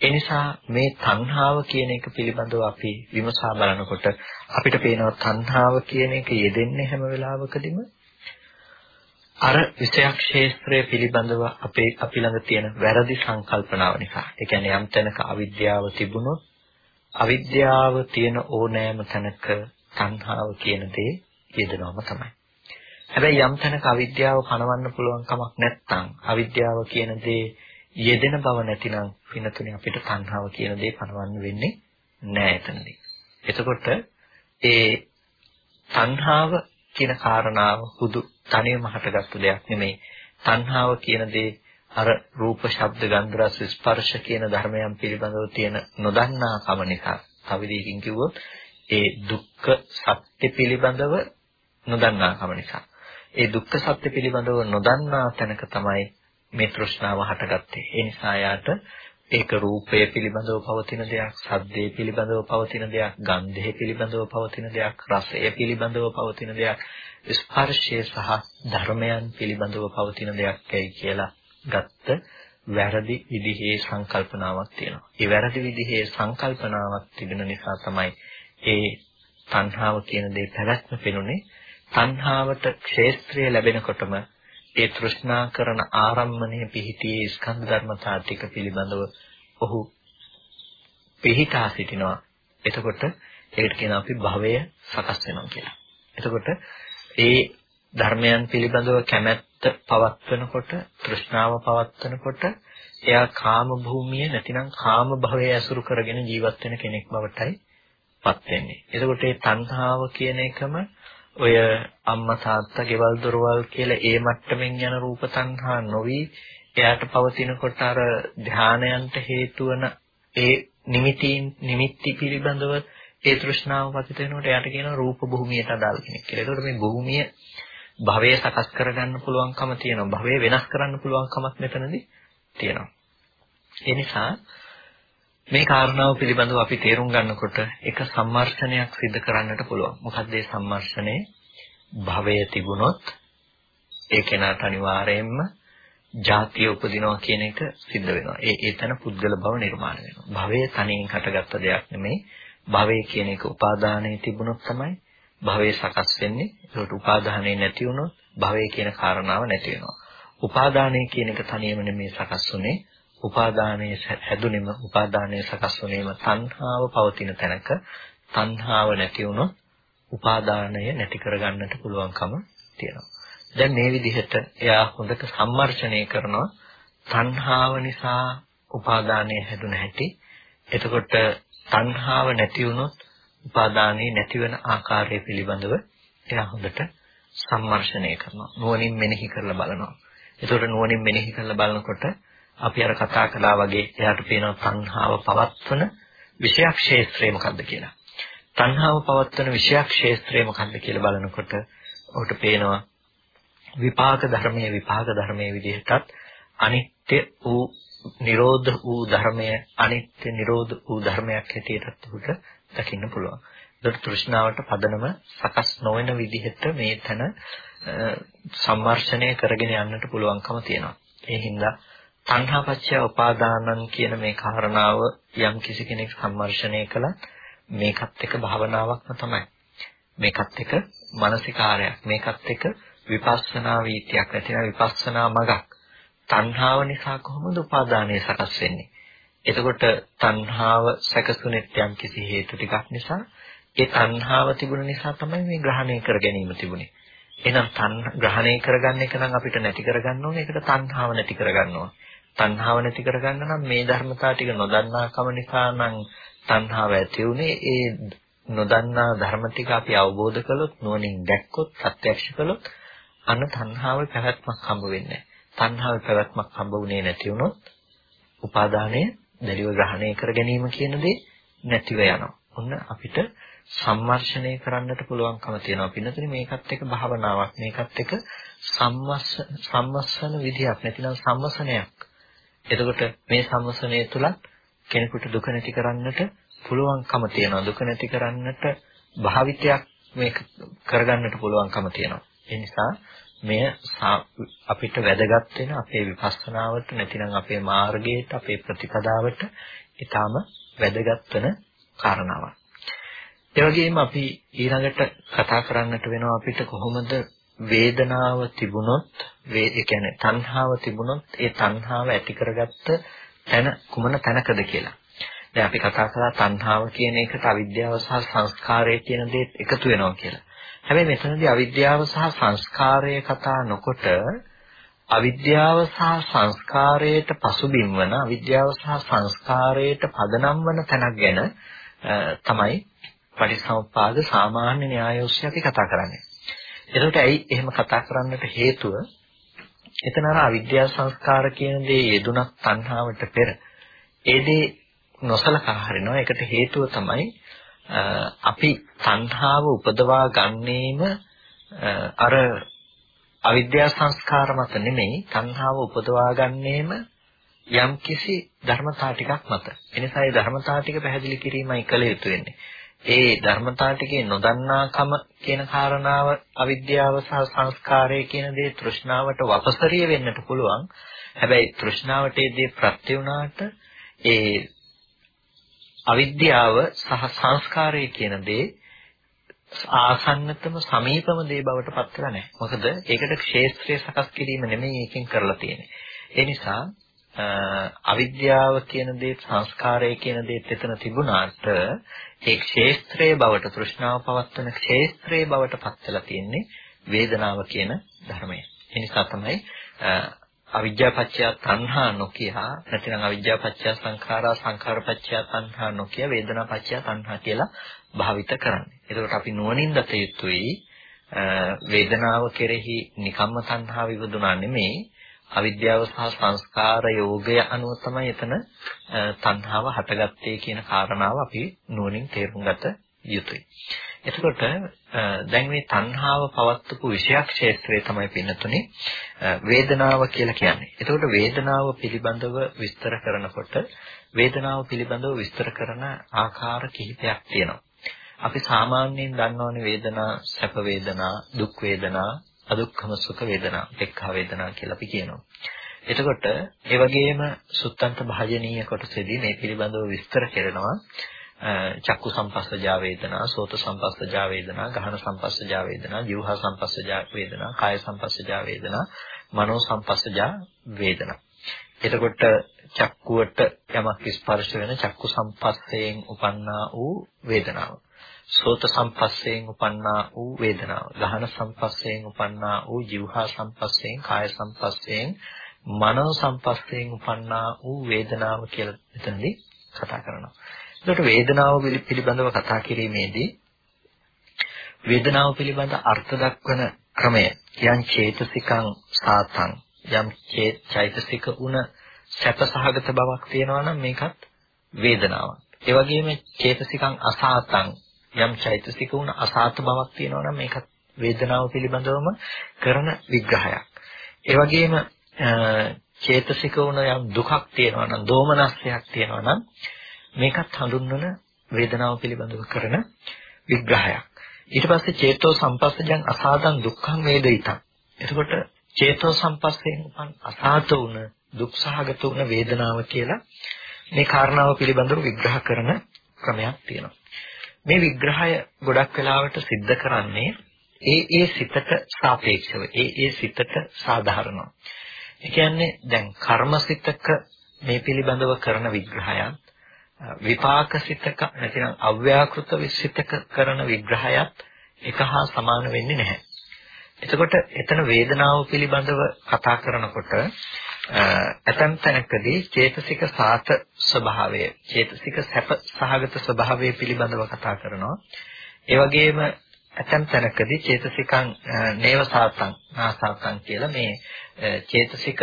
ඒ නිසා මේ තණ්හාව කියන එක පිළිබඳව අපි විමසා බලනකොට අපිට පේනවා තණ්හාව කියන එක යෙදෙන්නේ හැම වෙලාවකදීම අර විෂයක් ක්ෂේත්‍රය පිළිබඳව අපේ අපි ළඟ තියෙන වැරදි සංකල්පනාව නිසා. ඒ කියන්නේ යම් තැනක අවිද්‍යාව තිබුණොත් අවිද්‍යාව තියෙන ඕනෑම තැනක තණ්හාව කියන දේ යෙදෙනවම තමයි. හැබැයි යම් තැනක අවිද්‍යාව පණවන්න පුළුවන් කමක් නැත්නම් අවිද්‍යාව කියන දේ යෙදෙන බව නැතිනම් පිනතුනේ අපිට තණ්හාව කියන දේ පණවන්න වෙන්නේ නෑ එතනදී. එතකොට ඒ තණ්හාව කියන කාරණාව හුදු තනියම හටගත්තු දෙයක් නෙමෙයි. තණ්හාව කියන දේ අර රූප, ශබ්ද, ගන්ධ, රස, ස්පර්ශ කියන ධර්මයන් පිළිබඳව තියෙන නොදන්නා කම නිසා. තව විදිහකින් කිව්වොත් ඒ දුක්ඛ සත්‍ය පිළිබඳව නොදන්නා කම නිසා. ඒ දුක්ඛ සත්‍ය පිළිබඳව නොදන්නා තැනක තමයි මේ තෘෂ්ණාව හටගත්තේ. ඒ නිසා යාට ඒක රූපය පිළිබඳව පවතින දෙයක්, ශබ්දයේ පිළිබඳව පවතින දෙයක්, ගන්ධය පිළිබඳව පවතින දෙයක්, රසය පිළිබඳව පවතින දෙයක්, ස්පර්ශය සහ ධර්මයන් පිළිබඳව පවතින දෙයක්යි කියලා ගත්ත වැරදි විදිහේ සංකල්පනාවක් තියෙනවා. ඒ වැරදි විදිහේ සංකල්පනාවක් තිබෙන නිසා තමයි ඒ තණ්හාව කියන දේ පැවැත්ම පෙනුනේ. තණ්හාවට ක්ෂේත්‍රය ලැබෙනකොටම ඒ තෘෂ්ණා කරන ආරම්මණය පිහිටියේ ස්කන්ධ ධර්මතා ටික පිළිබඳව ඔහු පිහිටා සිටිනවා. එතකොට ඒකට කියන අපි භවය සකස් වෙනවා කියලා. එතකොට ඒ ධර්මයන් පිළිබඳව කැමැත්ත පවත්වනකොට තෘෂ්ණාව පවත්වනකොට එයා කාම භූමිය නැතිනම් කාම භවය ඇසුරු කරගෙන ජීවත් වෙන කෙනෙක් බවටයි පත් වෙන්නේ. එතකොට මේ තණ්හාව කියන එකම ඔය අම්මා තාත්තා ගෙවල් දොරවල් කියලා ඒ මට්ටමින් යන රූප තණ්හා නොවි එයාට පවතිනකොට අර ධානයන්ට හේතු වන ඒ නිමිතින් නිමිති පිළිබඳව ඒ තෘෂ්ණාව පතිත වෙනකොට එයාට කියනවා රූප භූමියට අදාළ කෙනෙක් කියලා. ඒකට මේ භූමිය භවය සකස් කරගන්න පුළුවන්කම තියෙනවා. භවය වෙනස් කරන්න පුළුවන්කමක් මෙතනදී තියෙනවා. ඒ නිසා මේ කාරණාව පිළිබඳව අපි තේරුම් ගන්නකොට එක සම්මර්ෂණයක් සිදු කරන්නට පුළුවන්. මොකක්ද ඒ සම්මර්ෂණය? භවය තිබුණොත් ඒ කෙනාට අනිවාර්යයෙන්ම ජාතිය උපදිනවා කියන එක සිද්ධ වෙනවා. ඒ ඒතන පුද්ගල භව නිර්මාණය වෙනවා. භවය තනියෙන් හටගත්ත දෙයක් නෙමෙයි. භවය කියන එක උපාදානයේ තිබුණොත් තමයි භවය සකස් වෙන්නේ. ඒකට උපාදානය නැති වුණොත් භවය කියන කාරණාව නැති වෙනවා. උපාදානය කියන එක තනියම නෙමෙයි සකස් වුනේ. උපාදානයේ හැදුනෙම උපාදානයේ සකස් වුනේම තණ්හාව පවතින තැනක තණ්හාව නැති වුණොත් උපාදානය නැති කරගන්නට පුළුවන්කම තියෙනවා. දැන් මේ විදිහට එයා හොඳට සම්මර්ෂණය කරනවා තණ්හාව නිසා උපාදානය හැදුන හැටි. එතකොට තණ්හාව නැති වුණොත් උපාදානයේ නැති වෙන ආකාරය පිළිබඳව එයා හොඳට සම්මර්ෂණය කරනවා. නුවණින් මෙනෙහි කරලා බලනවා. එතකොට නුවණින් මෙනෙහි කරලා බලනකොට අපි අර කතා කළා වගේ එයාට පේනවා තණ්හාව පවත්වන විෂයක් ක්ෂේත්‍රය මොකක්ද කියලා. තණ්හාව පවත්වන විෂයක් ක්ෂේත්‍රය මොකක්ද කියලා බලනකොට ඔහුට පේනවා විපාක ධර්මයේ විපාක ධර්මයේ විදිහටත් අනිත්‍ය වූ නිරෝධ වූ ධර්මය අනිත්‍ය නිරෝධ වූ ධර්මයක් හැටියටත් උට දකින්න පුළුවන්. ඒකට තෘෂ්ණාවට පදනම සකස් නොවන විදිහට මේ තන සම්මර්ෂණය කරගෙන යන්නට පුළුවන්කම තියෙනවා. ඒ හින්දා තණ්හාපච්චය උපාදානං කියන මේ කාරණාව යම් කිසි කෙනෙක් සම්මර්ෂණය කළත් මේකත් එක භාවනාවක්ම තමයි. මේකත් එක මානසිකාරයක්. මේකත් එක විපස්සනා වීතියක් නැතිනම් විපස්සනා මගක්. තණ්හාව නිසා කොහොමද උපාදානය සකස් වෙන්නේ? එතකොට තණ්හාව සැකසුනෙත් යම් කිසි හේතු ටිකක් නිසා ඒ තණ්හාව තිබුණ නිසා තමයි මේ ග්‍රහණය කර ගැනීම තිබුණේ. එහෙනම් තණ්හ ග්‍රහණය කරගන්න එක නම් අපිට නැති කරගන්න ඕනේ. ඒකට තණ්හාව නැති කරගන්න ඕනේ. තණ්හාව නැති කරගන්න නම් මේ ධර්මතා ටික නොදන්නාකම නිසා නම් තණ්හාව ඇති උනේ. ඒ නොදන්නා ධර්ම ටික අපි අවබෝධ කළොත් නුවණින් දැක්කොත් ප්‍රත්‍යක්ෂ කළොත් අන්න තණ්හාවේ පැවැත්මක් හම්බ වෙන්නේ තණ්හාවේ පැවැත්මක් හම්බ වුණේ නැති වුණොත් උපාදානය දැඩිව ග්‍රහණය කර ගැනීම කියන දේ නැතිව යනවා. ඔන්න අපිට සම්මර්ෂණය කරන්නට පුළුවන්කම තියෙනවා. පින්නතුනේ මේකත් එක භාවනාවක්. මේකත් එක සම්මස්ස සම්මස්සන විදියක් නැතිනම් සම්මසනයක්. එතකොට මේ සම්මසනය තුලත් කෙනෙකුට දුක නැති කරන්නට පුළුවන්කම තියෙනවා. දුක නැති කරන්නට භාවිතයක් මේක කරගන්නට පුළුවන්කම තියෙනවා. ඒ නිසා මෙය අපිට වැදගත් වෙන අපේ විපස්සනාවට නැතිනම් අපේ මාර්ගයට අපේ ප්‍රතිපදාවට ඊටාම වැදගත් වෙන කාරණාවක්. ඒ වගේම අපි ඊළඟට කතා කරන්නට වෙනවා අපිට කොහොමද වේදනාව තිබුණොත් ඒ කියන්නේ තණ්හාව තිබුණොත් ඒ තණ්හාව ඇති කරගත්ත තැන කුමන තැනකද කියලා. දැන් අපි කතා කළා තණ්හාව කියන එකට අවිද්‍යාව සහ සංස්කාරය කියන දේත් එකතු වෙනවා කියලා. හැබැයි මෙතනදී අවිද්‍යාව සහ සංස්කාරය කතා නොකොට අවිද්‍යාව සහ සංස්කාරයට පසුබිම් වන අවිද්‍යාව සහ සංස්කාරයට පදනම් වන තැනක් ගැන තමයි පටිච්චසමුප්පාද සාමාන්‍ය න්‍යාය ඔස්සේ අපි කතා කරන්නේ. එතකොට ඇයි එහෙම කතා කරන්නට හේතුව එතන අර අවිද්‍යා සංස්කාර කියන දේ යෙදුනක් තණ්හාවට පෙර ඒ දේ නොසලකා හරිනවා. ඒකට හේතුව තමයි අපි තණ්හාව උපදවා ගන්නේම අර අවිද්‍යා සංස්කාර මත නෙමෙයි තණ්හාව උපදවා ගන්නේම යම්කිසි ධර්මතා ටිකක් මත. එනිසා ඒ ධර්මතා ටික පැහැදිලි කිරීමයි කළ යුතු වෙන්නේ. ඒ ධර්මතා ටිකේ නොදන්නාකම කියන කාරණාව අවිද්‍යාව සහ සංස්කාරය කියන දේ තෘෂ්ණාවට වපසරිය වෙන්නට පුළුවන්. හැබැයි තෘෂ්ණාවට ඒ දේ ප්‍රත්‍ය වුණාට ඒ අවිද්‍යාව සහ සංස්කාරය කියන දේ ආසන්නතම සමීපම දේ බවට පත් වෙලා නැහැ. මොකද ඒකට ක්ෂේත්‍රය සකස් කිරීම නෙමෙයි ඒකෙන් කරලා තියෙන්නේ. ඒ නිසා අවිද්‍යාව කියන දේ සංස්කාරය කියන දේත් එතන තිබුණාට ඒ ක්ෂේත්‍රයේ බවට තෘෂ්ණාව පවත්වන ක්ෂේත්‍රයේ බවට පත් වෙලා තියෙන්නේ වේදනාව කියන ධර්මය. ඒ නිසා තමයි අවිද්‍යාපච්චය තණ්හා නොකිය නැතිනම් අවිද්‍යාපච්චය සංඛාරා සංඛාරපච්චය තණ්හා නොකිය වේදනාපච්චය තණ්හා කියලා භාවිත කරන්නේ. එතකොට අපි නුවණින් දත යුතුයි වේදනාව කෙරෙහි නිකම්ම තණ්හාව ඉවදුනා නෙමෙයි අවිද්‍යාව සහ සංස්කාර යෝගය අනුව තමයි එතන තණ්හාව හටගත්තේ කියන කාරණාව අපි නුවණින් තේරුම් ගත යුතුයි. එතකොට දැන් මේ තණ්හාව පවත්වපු විෂයක් ක්ෂේත්‍රය තමයි පින්නතුනේ වේදනාව කියලා කියන්නේ. එතකොට වේදනාව පිළිබඳව විස්තර කරනකොට වේදනාව පිළිබඳව විස්තර කරන ආකාර කිහිපයක් තියෙනවා. අපි සාමාන්‍යයෙන් දන්නවනේ වේදනා සැප වේදනා දුක් වේදනා අදුක්ඛම සුඛ වේදනා දෙක්ඛ වේදනා කියලා අපි කියනවා. එතකොට ඒ වගේම සුත්තන්ත භාජනීය කොටසේදී මේ පිළිබඳව විස්තර කරනවා චක්කු සම්පස්සජා වේදනා, සෝත සම්පස්සජා වේදනා, ගහන සම්පස්සජා වේදනා, જીවහා සම්පස්සජා වේදනා, කාය සම්පස්සජා වේදනා, මනෝ සම්පස්සජා වේදනා. එතකොට චක්කුවට යමක් ස්පර්ශ වෙන චක්කු සම්පස්සයෙන් උපන්නා වූ වේදනාව. සෝත සම්පස්සයෙන් උපන්නා වූ වේදනාව. ගහන සම්පස්සයෙන් උපන්නා වූ જીවහා සම්පස්සයෙන් කාය සම්පස්සයෙන් මනෝ සම්පස්සයෙන් උපන්නා වූ වේදනාව කියලා එතනදී කතා කරනවා. ඒකට වේදනාව පිළිබඳව කතා කිරීමේදී වේදනාව පිළිබඳ අර්ථ දක්වන ක්‍රමය යම් චේතසිකං සාතං යම් චෛතසික උන සැපසහගත බවක් තියෙනවා නම් මේකත් වේදනාවක්. ඒ වගේම චේතසිකං අසාතං යම් චෛතසික වුණ අසාත බවක් තියෙනවා නම් මේක වේදනාව පිළිබඳවම කරන විග්‍රහයක්. ඒ වගේම චේතසික වුණ යම් දුකක් තියෙනවා නම් දෝමනස්යක් තියෙනවා නම් මේකත් හඳුන්වන වේදනාව පිළිබඳව කරන විග්‍රහයක්. ඊට පස්සේ චේතෝ සම්පස්සජං අසාතං දුක්ඛං වේදිතං. එතකොට චේතෝ සම්පස්යෙන් උපන් අසාත වුණ දුක්සහගත වුණ වේදනාව කියලා මේ කාරණාව පිළිබඳව විග්‍රහ කරන ක්‍රමයක් තියෙනවා. මේ විග්‍රහය ගොඩක් වෙලාවට सिद्ध කරන්නේ ඒ ඒ සිතට සාපේක්ෂව ඒ ඒ සිතට සාධාරණව. ඒ කියන්නේ දැන් කර්මසිතක මේ පිළිබඳව කරන විග්‍රහයත් විපාකසිතක නැතිනම් අව්‍යාකෘත විසිතක කරන විග්‍රහයත් එක හා සමාන වෙන්නේ නැහැ. එතකොට එතන වේදනාව පිළිබඳව කතා කරනකොට ඇතැම් තැනකදී චේතසික සාත ස්වභාවය චේතසික සැප සහගත ස්වභාවය පිළිබඳව කතා කරනවා. ඒ වගේම ඇතැම් තැනකදී චේතසිකං නේව සාතං නාසාතං කියලා මේ චේතසික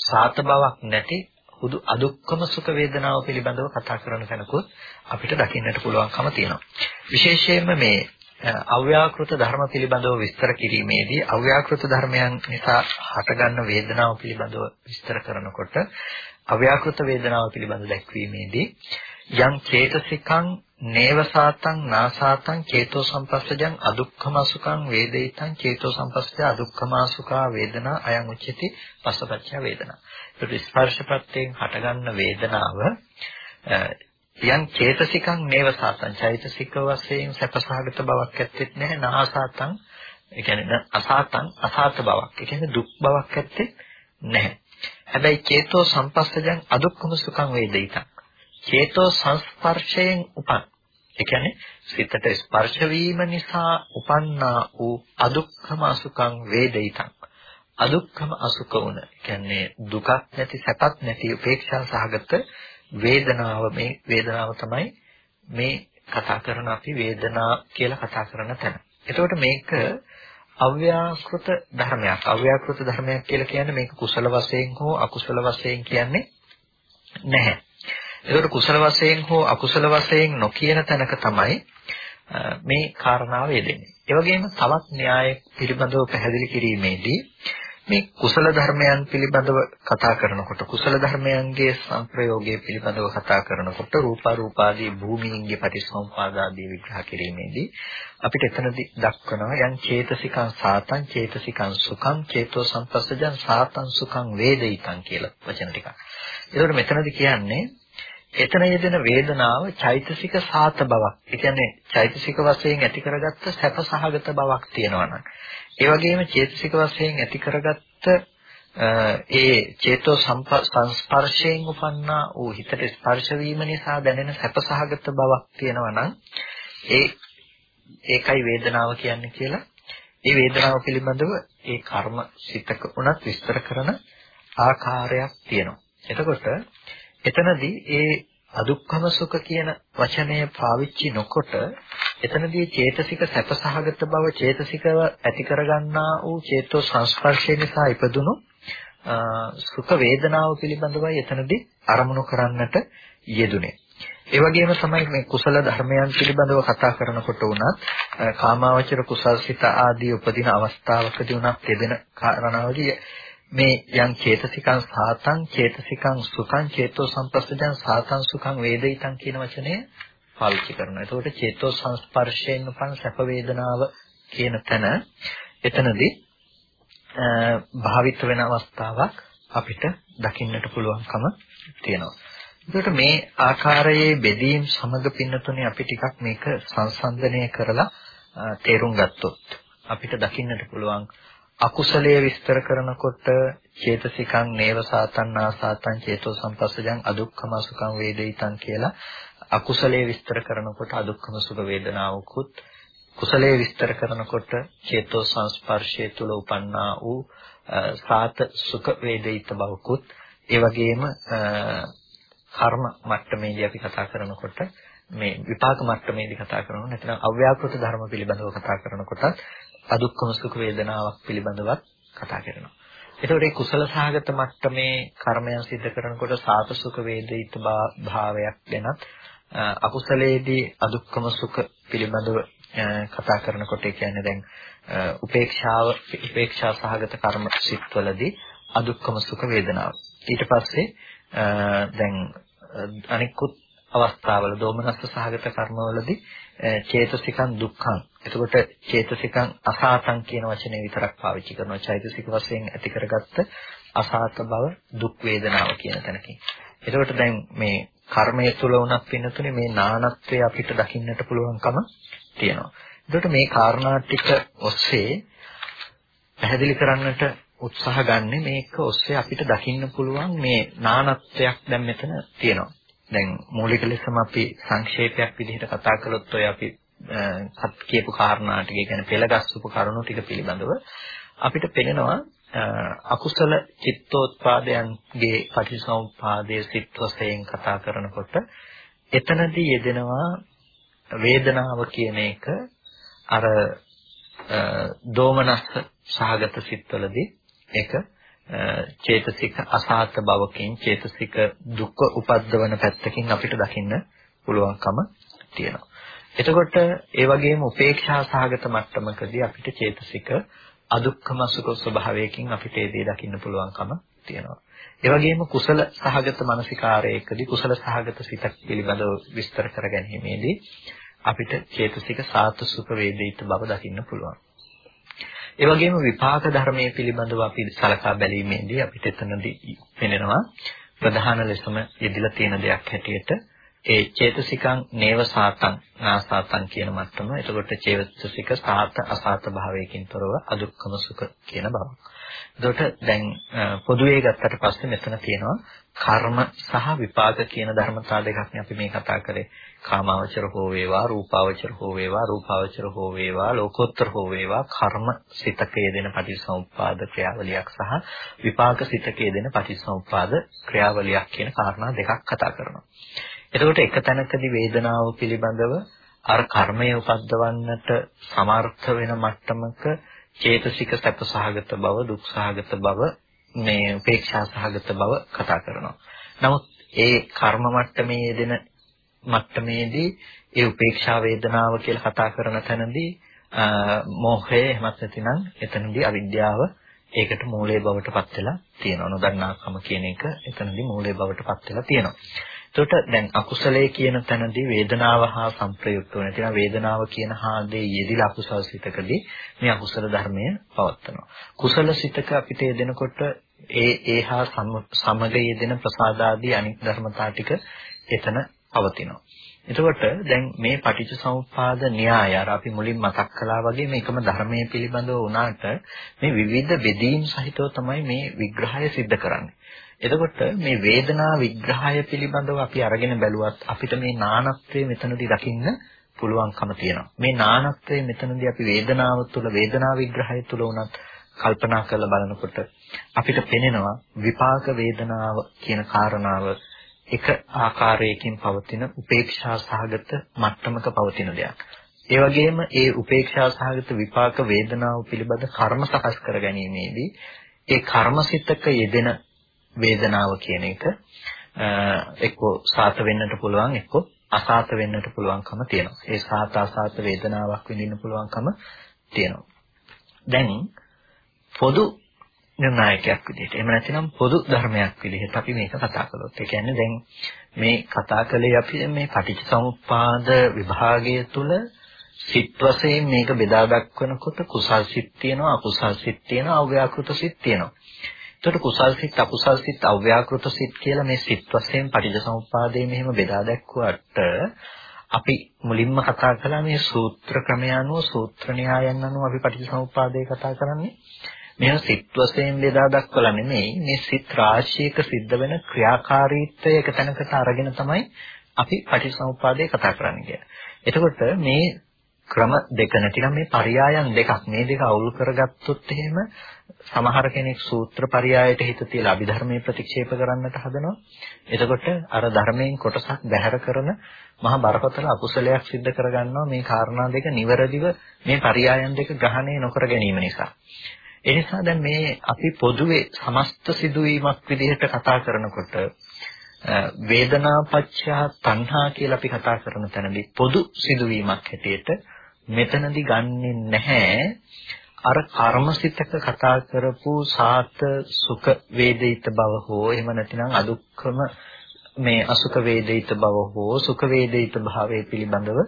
සාත බවක් නැති හුදු අදුක්කම සුඛ වේදනාව පිළිබඳව කතා කරන තැනකුත් අපිට දකින්නට පුළුවන්කම තියෙනවා. විශේෂයෙන්ම මේ අව්‍යාකෘත ධර්ම පිළිබඳව විස්තර කිරීමේදී අව්‍යාකෘත ධර්මයන් නිසා හටගන්න වේදනාව පිළිබඳව විස්තර කරනකොට අව්‍යාකෘත වේදනාව පිළිබඳව දැක්වීමේදී යම් චේතසිකං නේවසාතං නාසාතං චේතෝ සම්පස්සජං අදුක්ඛම සුඛං වේදිතං චේතෝ සම්පස්සජ අදුක්ඛම සුඛා වේදනා අයං උච්චති පස්සපච්ච වේදනා. ඒක ස්පර්ශපත්තෙන් හටගන්න වේදනාව යම් චේතසිකං නේව සාතං. චෛතසික වශයෙන් සැපසහගත බවක් ඇත්තෙත් නැහැ. නාසාතං ඒ කියන්නේ අසාතං අසාත බවක්. ඒ කියන්නේ දුක් බවක් ඇත්තෙත් නැහැ. හැබැයි චේතෝ සම්පස්සජං අදුක්ඛම සුඛං වේදිතං. චේතෝ සංස්පර්ශයෙන් උපන්. ඒ කියන්නේ සිතට ස්පර්ශ වීම නිසා උපන්නා වූ අදුක්ඛම අසුඛං වේදිතං. අදුක්ඛම අසුඛ උන කියන්නේ දුකක් නැති සැපත් නැති උපේක්ෂා සහගත වේදනාව මේ වේදනාව තමයි මේ කතා කරන අපි වේදනා කියලා කතා කරන තැන. එතකොට මේක අව්‍යාකෘත ධර්මයක්. අව්‍යාකෘත ධර්මයක් කියලා කියන්නේ මේක කුසල වශයෙන් හෝ අකුසල වශයෙන් කියන්නේ නැහැ. ඒකට කුසල වශයෙන් හෝ අකුසල වශයෙන් නොකියන තැනක තමයි මේ කාරණාව යෙදෙන්නේ. ඒ වගේම තවත් න්‍යාය පිළිබඳව පැහැදිලි කිරීමේදී මේ කුසල ධර්මයන් පිළිබඳව කතා කරනකොට කුසල ධර්මයන්ගේ සංප්‍රයෝගය පිළිබඳව කතා කරනකොට රූපාරූපාදී භූමීන්ගේ පටිසම්පාදාදී විග්‍රහ කිරීමේදී අපිට එතනදී දක්වනවා යම් චේතසිකං සාතං චේතසිකං සුඛං චේතෝ සම්පස්සජං සාතං සුඛං වේදිතං කියලා වචන ටිකක්. ඒකට මෙතනදී කියන්නේ එතන යෙදෙන වේදනාව චෛතසික සාත බවක්. ඒ කියන්නේ චෛතසික වශයෙන් ඇති කරගත්ත සැපසහගත බවක් තියෙනවා නම් ඒ වගේම චේතසික වශයෙන් ඇති කරගත්ත ඒ චේතෝ සංස්පර්ශයෙන් උපන්නා වූ හිතට ස්පර්ශ වීම නිසා දැනෙන සැපසහගත බවක් තියෙනවා නම් ඒ ඒකයි වේදනාව කියන්නේ කියලා ඒ වේදනාව පිළිබඳව ඒ කර්ම සිතක උනත් විස්තර කරන ආකාරයක් තියෙනවා. එතකොට එතනදී ඒ අදුක්ඛම සුඛ කියන වචනය පාවිච්චි නොකොට එතනදී චේතසික සැපසහගත බව චේතසිකව ඇති කරගන්නා වූ චේතෝ සංස්පර්ශය නිසා ඉපදුණු සුඛ වේදනාව පිළිබඳවයි එතනදී අරමුණු කරන්නට යෙදුනේ. ඒ වගේම තමයි මේ කුසල ධර්මයන් පිළිබඳව කතා කරනකොට උනත් කාමාවචර කුසල්සිත ආදී උපදින අවස්ථාවකදී උනත් තිබෙන කාරණාවලිය මේ යම් චේතසිකං සාතං චේතසිකං සුඛං චේතෝ සම්පස්සජං සාතං සුඛං වේදිතං කියන වචනය පාවිච්චි කරනවා. එතකොට චේතෝ සංස්පර්ශයෙන් උපන් සැප වේදනාව කියන තැන එතනදී භාවිත වෙන අවස්ථාවක් අපිට දකින්නට පුළුවන්කම තියෙනවා. එතකොට මේ ආකාරයේ බෙදීම් සමග පින්නතුනේ අපි ටිකක් මේක සංසන්දනය කරලා තේරුම් ගත්තොත් අපිට දකින්නට පුළුවන් අකුසලයේ විස්තර කරනකොට චේතසිකං නේව සාතන්නා සාතං චේතෝ සම්පස්සජං අදුක්ඛම සුඛං වේදිතං කියලා අකුසලයේ විස්තර කරනකොට අදුක්ඛම සුඛ වේදනාවකුත් කුසලයේ විස්තර කරනකොට චේතෝ සංස්පර්ශය තුල උපන්නා වූ සාත සුඛ වේදිත බවකුත් ඒ වගේම කර්ම මට්ටමේදී අපි කතා කරනකොට මේ විපාක මට්ටමේදී කතා කරනවා නැත්නම් අව්‍යාකෘත ධර්ම පිළිබඳව කතා කරනකොට අදුක්කම සුඛ වේදනාවක් පිළිබඳවත් කතා කරනවා. එතකොට මේ කුසල සහගත මට්ටමේ කර්මයන් සිද්ධ කරනකොට සාත සුඛ වේදිත භාවයක් ගැනත් අකුසලයේදී අදුක්කම සුඛ පිළිබඳව කතා කරනකොට ඒ කියන්නේ දැන් උපේක්ෂාව උපේක්ෂා සහගත කර්ම සිත්වලදී අදුක්කම සුඛ වේදනාව. ඊට පස්සේ දැන් අනිකුත් අවස්ථාවල දෝමනස්ස සහගත කර්මවලදී චේතසිකං දුක්ඛං. එතකොට චේතසිකං අසාතං කියන වචනේ විතරක් පාවිච්චි කරනවා. චෛතසික වශයෙන් ඇති කරගත්ත අසාත බව දුක් වේදනාව කියන තැනකින්. එතකොට දැන් මේ කර්මය තුල උනත් පින්නතුනේ මේ නානත්වය අපිට දකින්නට පුළුවන්කම තියෙනවා. එතකොට මේ කාරණා ටික ඔස්සේ පැහැදිලි කරන්නට උත්සාහ ගන්නෙ මේක ඔස්සේ අපිට දකින්න පුළුවන් මේ නානත්වයක් දැන් මෙතන තියෙනවා. දැන් මූලික ලෙසම අපි සංක්ෂේපයක් විදිහට කතා කළොත් ඔය අපි කියපු කාරණා ටික කියන්නේ පෙළගස්සපු කරුණු ටික පිළිබඳව අපිට පෙනෙනවා අකුසල චිත්තෝත්පාදයන්ගේ පටිසමුපාදයේ සිත් වශයෙන් කතා කරනකොට එතනදී යෙදෙනවා වේදනාව කියන එක අර දෝමනස්ස සහගත සිත්වලදී ඒක චේතසික අසහත බවකින් චේතසික දුක් උපද්දවන පැත්තකින් අපිට දකින්න පුළුවන්කම තියෙනවා. එතකොට ඒ වගේම උපේක්ෂා සහගත මට්ටමකදී අපිට චේතසික අදුක්ඛම සුඛ ස්වභාවයකින් අපිට ඒ දේ දකින්න පුළුවන්කම තියෙනවා. ඒ වගේම කුසල සහගත මානසිකාරයකදී කුසල සහගත සිතක් පිළිබඳව විස්තර කර ගැනීමේදී අපිට චේතසික සාත සුඛ වේදිත බව දකින්න පුළුවන්. ඒ වගේම විපාක ධර්මයේ පිළිබඳව අපි සලකා බැලීමේදී අපිට එතනදී පෙනෙනවා ප්‍රධාන ලෙසම යෙදিলা තියෙන දෙයක් හැටියට ඒ චේතසිකං නේව සාතං නාසාතං කියන මට්ටම. එතකොට චේතසික සාත අසාත භාවයකින් තොරව අදුක්කම සුඛ කියන බව. එතකොට දැන් පොදුවේ ගත්තට පස්සේ මෙතන තියෙනවා කර්ම සහ විපාක කියන ධර්මතා දෙකක් අපි මේ කතා කරේ. කාමාවචර හෝ වේවා රූපාවචර හෝ වේවා රූපාවචර හෝ වේවා ලෝකෝත්තර හෝ වේවා කර්ම සිතකයේ දෙන පටිසමුප්පාද ක්‍රියාවලියක් සහ විපාක සිතකයේ දෙන පටිසමුප්පාද ක්‍රියාවලියක් කියන කාරණා දෙකක් කතා කරනවා. එතකොට එක තැනකදී වේදනාව පිළිබඳව අර කර්මය උපද්දවන්නට සමර්ථ වෙන මට්ටමක චේතසික සැපසහගත බව දුක්සහගත බව මේ උපේක්ෂා සහගත බව කතා කරනවා. නමුත් ඒ කර්ම මට්ටමේ යෙදෙන මට්ටමේදී ඒ උපේක්ෂා වේදනාව කියලා කතා කරන තැනදී මෝහය එහෙමත් නැතිනම් එතනදී අවිද්‍යාව ඒකට මූලයේ බවට පත් වෙලා තියෙනවා. නොදන්නාකම කියන එක එතනදී මූලයේ බවට පත් වෙලා තියෙනවා. එතකොට දැන් අකුසලයේ කියන තැනදී වේදනාව හා සංප්‍රයුක්ත වෙන තියෙන වේදනාව කියන හාදේ යෙදිලා අකුසල සිතකදී මේ අකුසල ධර්මය පවත්නවා. කුසල සිතක අපිට යෙදෙනකොට ඒ ඒහා සමග යෙදෙන ප්‍රසාදාදී අනිත් ධර්මතා ටික එතන පවතිනවා. එතකොට දැන් මේ පටිච්චසමුප්පාද න්‍යාය අර අපි මුලින් මතක් කළා වගේ මේකම ධර්මයේ පිළිබඳව වුණාට මේ විවිධ බෙදීම් සහිතව තමයි මේ විග්‍රහය සිද්ධ කරන්නේ. එතකොට මේ වේදනා විග්‍රහය පිළිබඳව අපි අරගෙන බැලුවත් අපිට මේ නානත්වය මෙතනදී දකින්න පුළුවන්කම තියෙනවා. මේ නානත්වය මෙතනදී අපි වේදනාව තුළ වේදනා විග්‍රහය තුළ උනත් කල්පනා කරලා බලනකොට අපිට පෙනෙනවා විපාක වේදනාව කියන කාරණාව එක ආකාරයකින් පවතින උපේක්ෂා සහගත මට්ටමක පවතින දෙයක්. ඒ වගේම ඒ උපේක්ෂා සහගත විපාක වේදනාව පිළිබඳ කර්ම සකස් කර ගැනීමේදී ඒ කර්මසිතක යෙදෙන වේදනාව කියන එක එක්කෝ සාත වෙන්නට පුළුවන් එක්කෝ අසාත වෙන්නට පුළුවන්කම තියෙනවා. ඒ සාත අසාත වේදනාවක් විඳින්න පුළුවන්කම තියෙනවා. දැන් පොදු නිර්ණායකයක් විදිහට එහෙම නැතිනම් පොදු ධර්මයක් විදිහට අපි මේක කතා කළොත් ඒ කියන්නේ දැන් මේ කතා කළේ අපි මේ පටිච්චසමුප්පාද විභාගය තුල සිත් වශයෙන් මේක බෙදා දක්වනකොට කුසල් සිත් තියෙනවා අකුසල් සිත් තියෙනවා අව්‍යාකෘත සිත් තියෙනවා. එතකොට කුසල් සිත් අකුසල් සිත් අව්‍යාකෘත සිත් කියලා මේ සිත් වශයෙන් පටිච්චසමුප්පාදයේ මෙහෙම බෙදා දැක්වුවට අපි මුලින්ම කතා කළා මේ සූත්‍ර ක්‍රමය අනුව සූත්‍ර න්‍යායයන් අනුව අපි පටිච්චසමුප්පාදේ කතා කරන්නේ. මෙහෙම සිත් වශයෙන් බෙදා දක්වලා නෙමෙයි මේ සිත් රාශියක සිද්ධ වෙන ක්‍රියාකාරීත්වය එක තැනකට අරගෙන තමයි අපි පටිච්චසමුප්පාදේ කතා කරන්නේ කියලා. එතකොට මේ ක්‍රම දෙක නැතිනම් මේ පරයයන් දෙකක් මේ දෙක අවුල් කරගත්තොත් එහෙම සමහර කෙනෙක් සූත්‍ර පරයයට හිත තියලා අභිධර්මයේ ප්‍රතික්ෂේප කරන්නට හදනවා. එතකොට අර ධර්මයෙන් කොටසක් බැහැර කරන මහා බරපතල අකුසලයක් සිද්ධ කරගන්නවා මේ කාරණා දෙක නිවැරදිව මේ පරයයන් දෙක ග්‍රහණය නොකර ගැනීම නිසා. ඒ නිසා දැන් මේ අපි පොදුවේ සමස්ත සිදුවීමක් විදිහට කතා කරනකොට වේදනාපච්චය තණ්හා කියලා අපි කතා කරන තැනදී පොදු සිදුවීමක් හැටියට මෙතනදී ගන්නෙ නැහැ අර කර්මසිතක කතා කරපු සාත සුඛ වේදිත බව හෝ එහෙම නැතිනම් අදුක්කම මේ අසුඛ වේදිත බව හෝ සුඛ වේදිත භාවය පිළිබඳව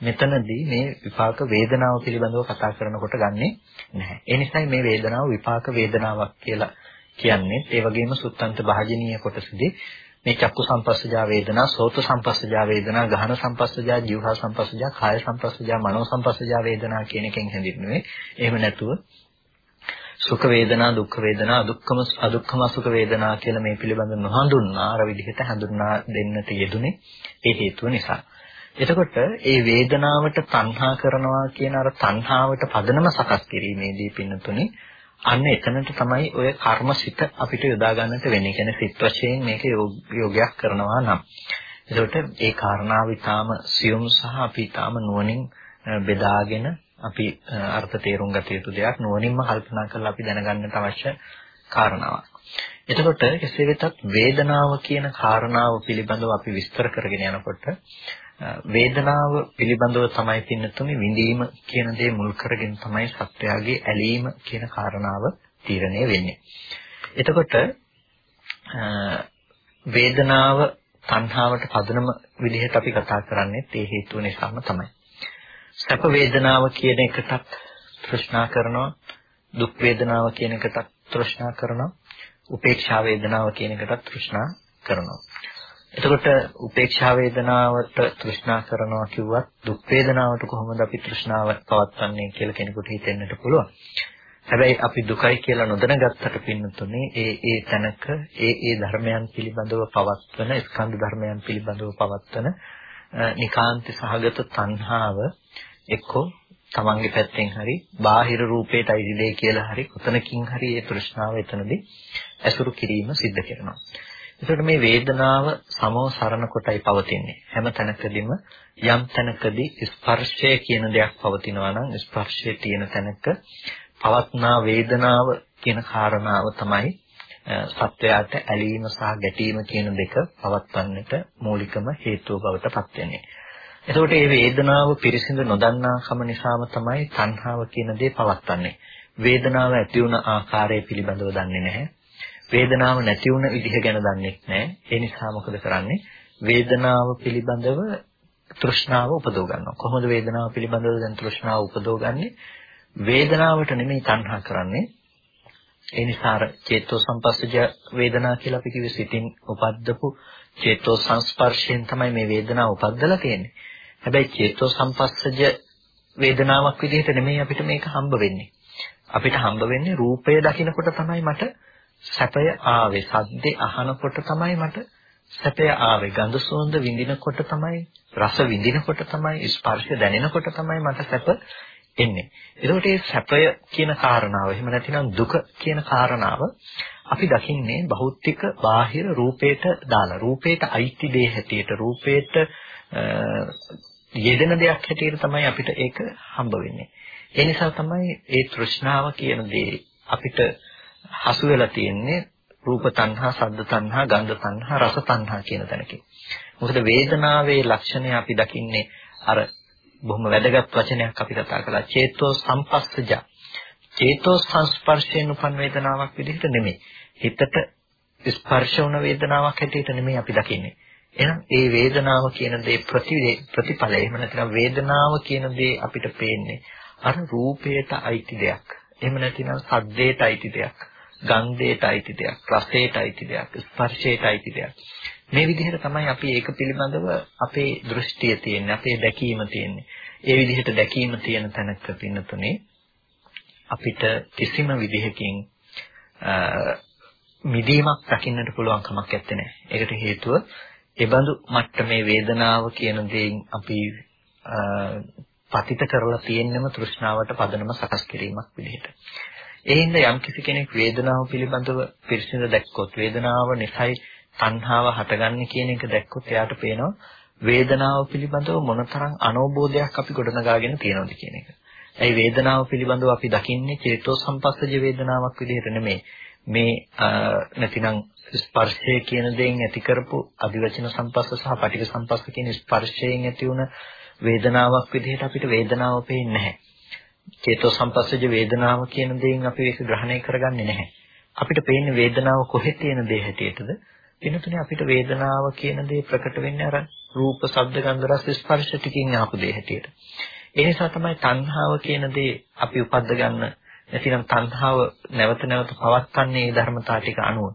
මෙතනදී මේ විපාක වේදනාව පිළිබඳව කතා කරනකොට ගන්නෙ නැහැ. ඒ නිසායි මේ වේදනාව විපාක වේදනාවක් කියලා කියන්නේ. ඒ වගේම සුත්තන්ත භාජනීය කොටසදී මේ චක්කු සංපස්සජා වේදනා, සෝත සංපස්සජා වේදනා, ගහන සංපස්සජා, જીවහා සංපස්සජා, කාය සංපස්සජා, මනෝ සංපස්සජා වේදනා කියන එකෙන් හැඳින්වෙන්නේ. එහෙම නැතුව සුඛ වේදනා, දුක්ඛ වේදනා, අදුක්ඛම අදුක්ඛම සුඛ වේදනා කියලා මේ පිළිබඳ නොහඳුන්නා අර විදිහට හඳුන්වා දෙන්නට යෙදුනේ ඒ හේතුව නිසා. එතකොට ඒ වේදනාවට තණ්හා කරනවා කියන අර තණ්හාවට පදනම සකස් කිරීමේදී පින්නතුනේ අන්න එතනට තමයි ඔය කර්මසිත අපිට යොදා ගන්නට වෙන්නේ. කියන්නේ සිත් වශයෙන් මේක යෝගයක් කරනවා නම්. එතකොට ඒ කාරණාව ඊටාම සියුම් සහ අපි ඊටාම නුවණින් බෙදාගෙන අපි අර්ථ තේරුම් ගත යුතු දෙයක් නුවණින්ම කල්පනා කරලා අපි දැනගන්නට අවශ්‍ය කාරණාවක්. එතකොට කෙසේ වෙතත් වේදනාව කියන කාරණාව පිළිබඳව අපි විස්තර කරගෙන යනකොට වේදනාව පිළිබඳව තමයි පින්නතුනේ විඳීම කියන දේ මුල් කරගෙන තමයි සත්‍යයගේ ඇලීම කියන කාරණාව තීරණය වෙන්නේ. එතකොට වේදනාව තණ්හාවට පදනම විදිහට අපි කතා කරන්නේ ඒ හේතුව නිසාම තමයි. සැප වේදනාව කියන එකටත් තෘෂ්ණා කරනවා දුක් වේදනාව කියන එකටත් තෘෂ්ණා කරනවා උපේක්ෂා වේදනාව කියන එකටත් තෘෂ්ණා කරනවා එතකොට උපේක්ෂා වේදනාවට තෘෂ්ණා කරනවා කිව්වත් දුක් වේදනාවට කොහොමද අපි තෘෂ්ණාව පවත්වන්නේ කියලා කෙනෙකුට හිතෙන්නට පුළුවන්. හැබැයි අපි දුකයි කියලා නොදැනගත්තට පින්නතුනේ ඒ ඒ තැනක ඒ ඒ ධර්මයන් පිළිබඳව පවත්වන ස්කන්ධ ධර්මයන් පිළිබඳව පවත්වන නිකාන්ති සහගත තණ්හාව එක්කෝ තමන්ගේ පැත්තෙන් හරි බාහිර රූපේට අයිතිදේ කියලා හරි කොතනකින් හරි ඒ තෘෂ්ණාව එතනදී ඇසුරු කිරීම සිද්ධ කරනවා. ඒකට මේ වේදනාව සමව සරණ කොටයි පවතින්නේ. හැම තැනකදීම යම් තැනකදී ස්පර්ශය කියන දෙයක් පවතිනවා නම් ස්පර්ශයේ තියෙන තැනක පවත්නා වේදනාව කියන කාරණාව තමයි සත්වයාට ඇලීම සහ ගැටීම කියන දෙක පවත්වන්නට මූලිකම හේතුව බවට පත් වෙන්නේ. එතකොට මේ වේදනාව පිරිසිදු නොදන්නාකම නිසාම තමයි තණ්හාව කියන දේ පවත්වන්නේ. වේදනාව ඇති වුණ ආකාරය පිළිබඳව දන්නේ නැහැ. වේදනාව නැති වුණ විදිහ ගැන දන්නේ නැහැ. ඒ නිසා මොකද කරන්නේ? වේදනාව පිළිබඳව තෘෂ්ණාව උපදව ගන්නවා. කොහොමද වේදනාව පිළිබඳව දැන් තෘෂ්ණාව උපදවගන්නේ? වේදනාවට නෙමෙයි තණ්හා කරන්නේ. ඒ නිසා චේතෝ සංපස්සජ වේදනා කියලා අපි කිව්වේ සිතින් උපද්දපු චේතෝ සංස්පර්ශයෙන් තමයි මේ වේදනාව උපද්දලා තියෙන්නේ. හැබැයි චේතෝ සංපස්සජ වේදනාවක් විදිහට නෙමෙයි අපිට මේක හම්බ වෙන්නේ. අපිට හම්බ වෙන්නේ රූපය දකිනකොට තමයි මට සැපය ආවේ. සද්දේ අහනකොට තමයි මට සැපය ආවේ. ගඳ සුවඳ විඳිනකොට තමයි රස විඳිනකොට තමයි ස්පර්ශ දැනෙනකොට තමයි මට සැප එන්නේ. ඒකට මේ සැපය කියන කාරණාව එහෙම නැතිනම් දුක කියන කාරණාව අපි දකින්නේ භෞතික බාහිර රූපේට දාලා රූපේට අයිති දේ හැටියට රූපේට යෙදෙන දෙයක් හැටියට තමයි අපිට ඒක හම්බ වෙන්නේ. ඒ නිසා තමයි ඒ තෘෂ්ණාව කියන දේ අපිට හසු වෙලා තියෙන්නේ රූප තණ්හා, සද්ද තණ්හා, ගන්ධ තණ්හා, රස තණ්හා කියන තැනකින්. මොකද වේදනාවේ ලක්ෂණය අපි දකින්නේ අර බොහොම වැදගත් වචනයක් අපි කතා කළා චේතෝ සම්පස්සජ. චේතෝ සංස්පර්ශයෙන් උපන් වේදනාවක් විදිහට නෙමෙයි. හිතට ස්පර්ශ වුණ වේදනාවක් හැටියට නෙමෙයි අපි දකින්නේ. එහෙනම් ඒ වේදනාව කියන දේ ප්‍රතිඵලය එහෙම නැත්නම් වේදනාව කියන දේ අපිට පේන්නේ අර රූපයට අයිති දෙයක්. එහෙම නැතිනම් සද්දේට අයිති දෙයක්. ගන්ධයට අයිති දෙයක්. රසයට අයිති දෙයක්. ස්පර්ශයට අයිති දෙයක්. මේ විදිහට තමයි අපි ඒක පිළිබඳව අපේ දෘෂ්ටිය තියෙන්නේ, අපේ දැකීම තියෙන්නේ. ඒ විදිහට දැකීම තියෙන තැනක පින්නතුනේ අපිට කිසිම විදිහකින් මිදීමක් දකින්නට පුළුවන් කමක් නැත්තේ. ඒකට හේතුව ඒබඳු මට්ටමේ වේදනාව කියන දේෙන් අපි පතිත කරලා තියෙන්නම තෘෂ්ණාවට පදනම සකස් කිරීමක් විදිහට. ඒ හින්දා යම් කිසි කෙනෙක් වේදනාව පිළිබඳව පිරිසිදු දැක්කොත් වේදනාව නිසයි තණ්හාව හටගන්නේ කියන එක දැක්කොත් එයාට පේනවා වේදනාව පිළිබඳව මොනතරම් අනෝබෝධයක් අපි ගොඩනගාගෙන තියෙනවද කියන එක. ඒ වේදනාව පිළිබඳව අපි දකින්නේ චේතෝ සම්පස්සජ වේදනාවක් විදිහට නෙමෙයි. මේ නැතිනම් ස්පර්ශය කියන දෙයින් ඇති කරපු අදිවචන සම්පස්ස සහ පටික සම්පස්ස කියන ස්පර්ශයෙන් ඇති වුණ වේදනාවක් විදිහට අපිට වේදනාව පේන්නේ නැහැ. චේතෝ සම්පස්සජ වේදනාව කියන දෙයින් අපි ඒක ග්‍රහණය කරගන්නේ නැහැ. අපිට පේන්නේ වේදනාව කොහෙ තියෙන දේ හැටියටද? වෙනතුනේ අපිට වේදනාව කියන දේ ප්‍රකට වෙන්නේ අර රූප, ශබ්ද, ගන්ධ, රස, ස්පර්ශ ටිකින් ආපු දේ හැටියට. ඒ නිසා තමයි තණ්හාව කියන දේ අපි උපද්ද ගන්න නැතිනම් තණ්හාව නැවත නැවත පවත්න්නේ මේ ධර්මතා ටික අනුව.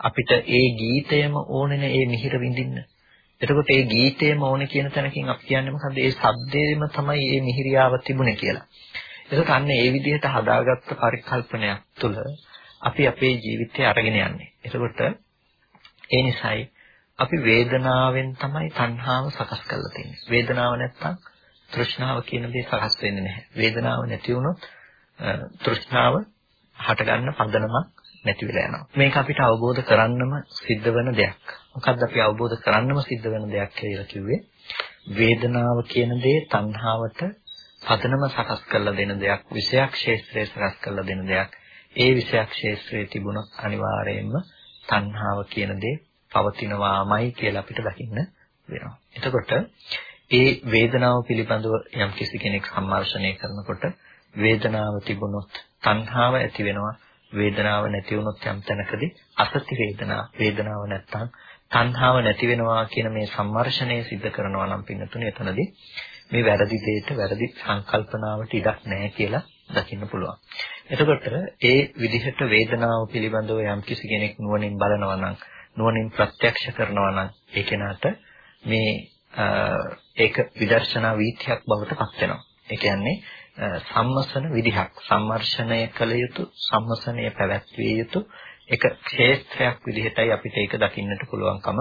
අපිට ඒ ගීතයම ඕනේ ඒ මිහිර විඳින්න. එතකොට ඒ ගීතයම ඕනේ කියන තැනකින් අපි කියන්නේ මොකද්ද? ඒ ශබ්දේම තමයි මේ මිහිරියාව තිබුණේ කියලා. එතකොට අන්න ඒ විදිහට හදාගත්ත පරිකල්පනයක් තුළ අපි අපේ ජීවිතය අරගෙන යන්නේ. එතකොට ඒ නිසායි අපි වේදනාවෙන් තමයි තණ්හාව සකස් කරලා තියෙන්නේ. වේදනාව නැත්තම් තෘෂ්ණාව කියන දේ සකස් වෙන්නේ නැහැ. වේදනාව නැති වුණොත් තෘෂ්ණාව හටගන්න පදනමක් නැති වෙලා යනවා. මේක අපිට අවබෝධ කරන්නම සිද්ධ වෙන දෙයක්. මොකද්ද අපි අවබෝධ කරන්නම සිද්ධ වෙන දෙයක් කියලා කිව්වේ? වේදනාව කියන දේ තණ්හාවට පදනම සකස් කරලා දෙන දෙයක්, විෂයක් ක්ෂේත්‍රය සකස් කරලා දෙන දෙයක්. ඒ විෂයක් ක්ෂේත්‍රයේ තිබුණොත් අනිවාර්යයෙන්ම තණ්හාව කියන දේ පවතිනවාමයි කියලා අපිට දකින්න වෙනවා. එතකොට ඒ වේදනාව පිළිබඳව යම් කිසි කෙනෙක් සම්මර්ෂණය කරනකොට වේදනාව තිබුණොත් තණ්හාව ඇති වෙනවා. වේදනාව නැති වුණොත් යම් තැනකදී අසති වේදනා වේදනාව නැත්තම් තණ්හාව නැති වෙනවා කියන මේ සම්මර්ෂණය සිද්ධ කරනවා නම් පින්නතුනේ එතනදී මේ වැරදි දෙයට වැරදි සංකල්පනාවට ඉඩක් නැහැ කියලා දකින්න පුළුවන්. එතකොට ඒ විදිහට වේදනාව පිළිබඳව යම් කිසි කෙනෙක් නුවණින් බලනවා නම් නුවණින් ප්‍රත්‍යක්ෂ කරනවා නම් ඒ කෙනාට මේ ඒක විදර්ශනා වීථියක් බවට පත් වෙනවා. ඒ කියන්නේ සම්මසන විදිහක් සම්මර්ෂණය කළ යුතු සම්මසනය පැවැත්විය යුතු එක ක්ෂේත්‍රයක් විදිහටයි අපිට ඒක දකින්නට පුළුවන්කම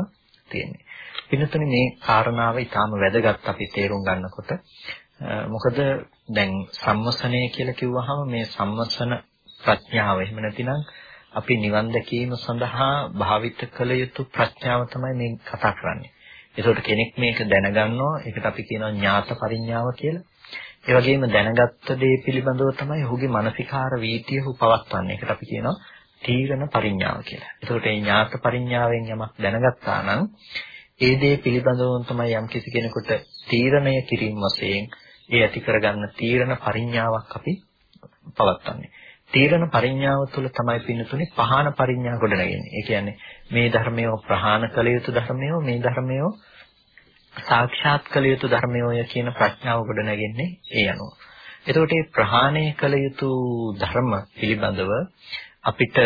තියෙන්නේ. පින්නතුනේ මේ කාරණාව ඊටාම වැදගත් අපි තේරුම් ගන්නකොට මොකද දැන් සම්මසනය කියලා කිව්වහම මේ සම්මසන ප්‍රඥාව එහෙම නැතිනම් අපි නිවන් දැකීම සඳහා භාවිත කළ යුතු ප්‍රඥාව තමයි මේ කතා කරන්නේ. ඒකට කෙනෙක් මේක දැනගන්නවා ඒකට අපි කියනවා ඥාත පරිඥාව කියලා. ඒ වගේම දැනගත්ත දේ පිළිබඳව තමයි ඔහුගේ මානසිකාර වීතිය ඔහු පවත්වන්නේ. ඒකට අපි කියනවා තීරණ පරිඥාව කියලා. ඒකට මේ ඥාත පරිඥාවෙන් යමක් දැනගත්තා නම් ඒ දේ පිළිබඳව තමයි යම් කිසි කෙනෙකුට තීරණය කිරීම වශයෙන් ඒ ඇති කරගන්න තීරණ පරිඥාවක් අපි පවත්වන්නේ. තීරණ පරිඥාව තුළ තමයි පින්නතුනේ පහන පරිඥා ගොඩනගන්නේ. ඒ කියන්නේ මේ ධර්මය ප්‍රහාණ කළ යුතු ධර්මය මේ ධර්මය සාක්ෂාත් කළ යුතු ධර්මයෝය කියන ප්‍රඥාව ගොඩනගන්නේ ඒ අනුව. එතකොට මේ ප්‍රහාණය කළ යුතු ධර්ම පිළිබඳව අපිට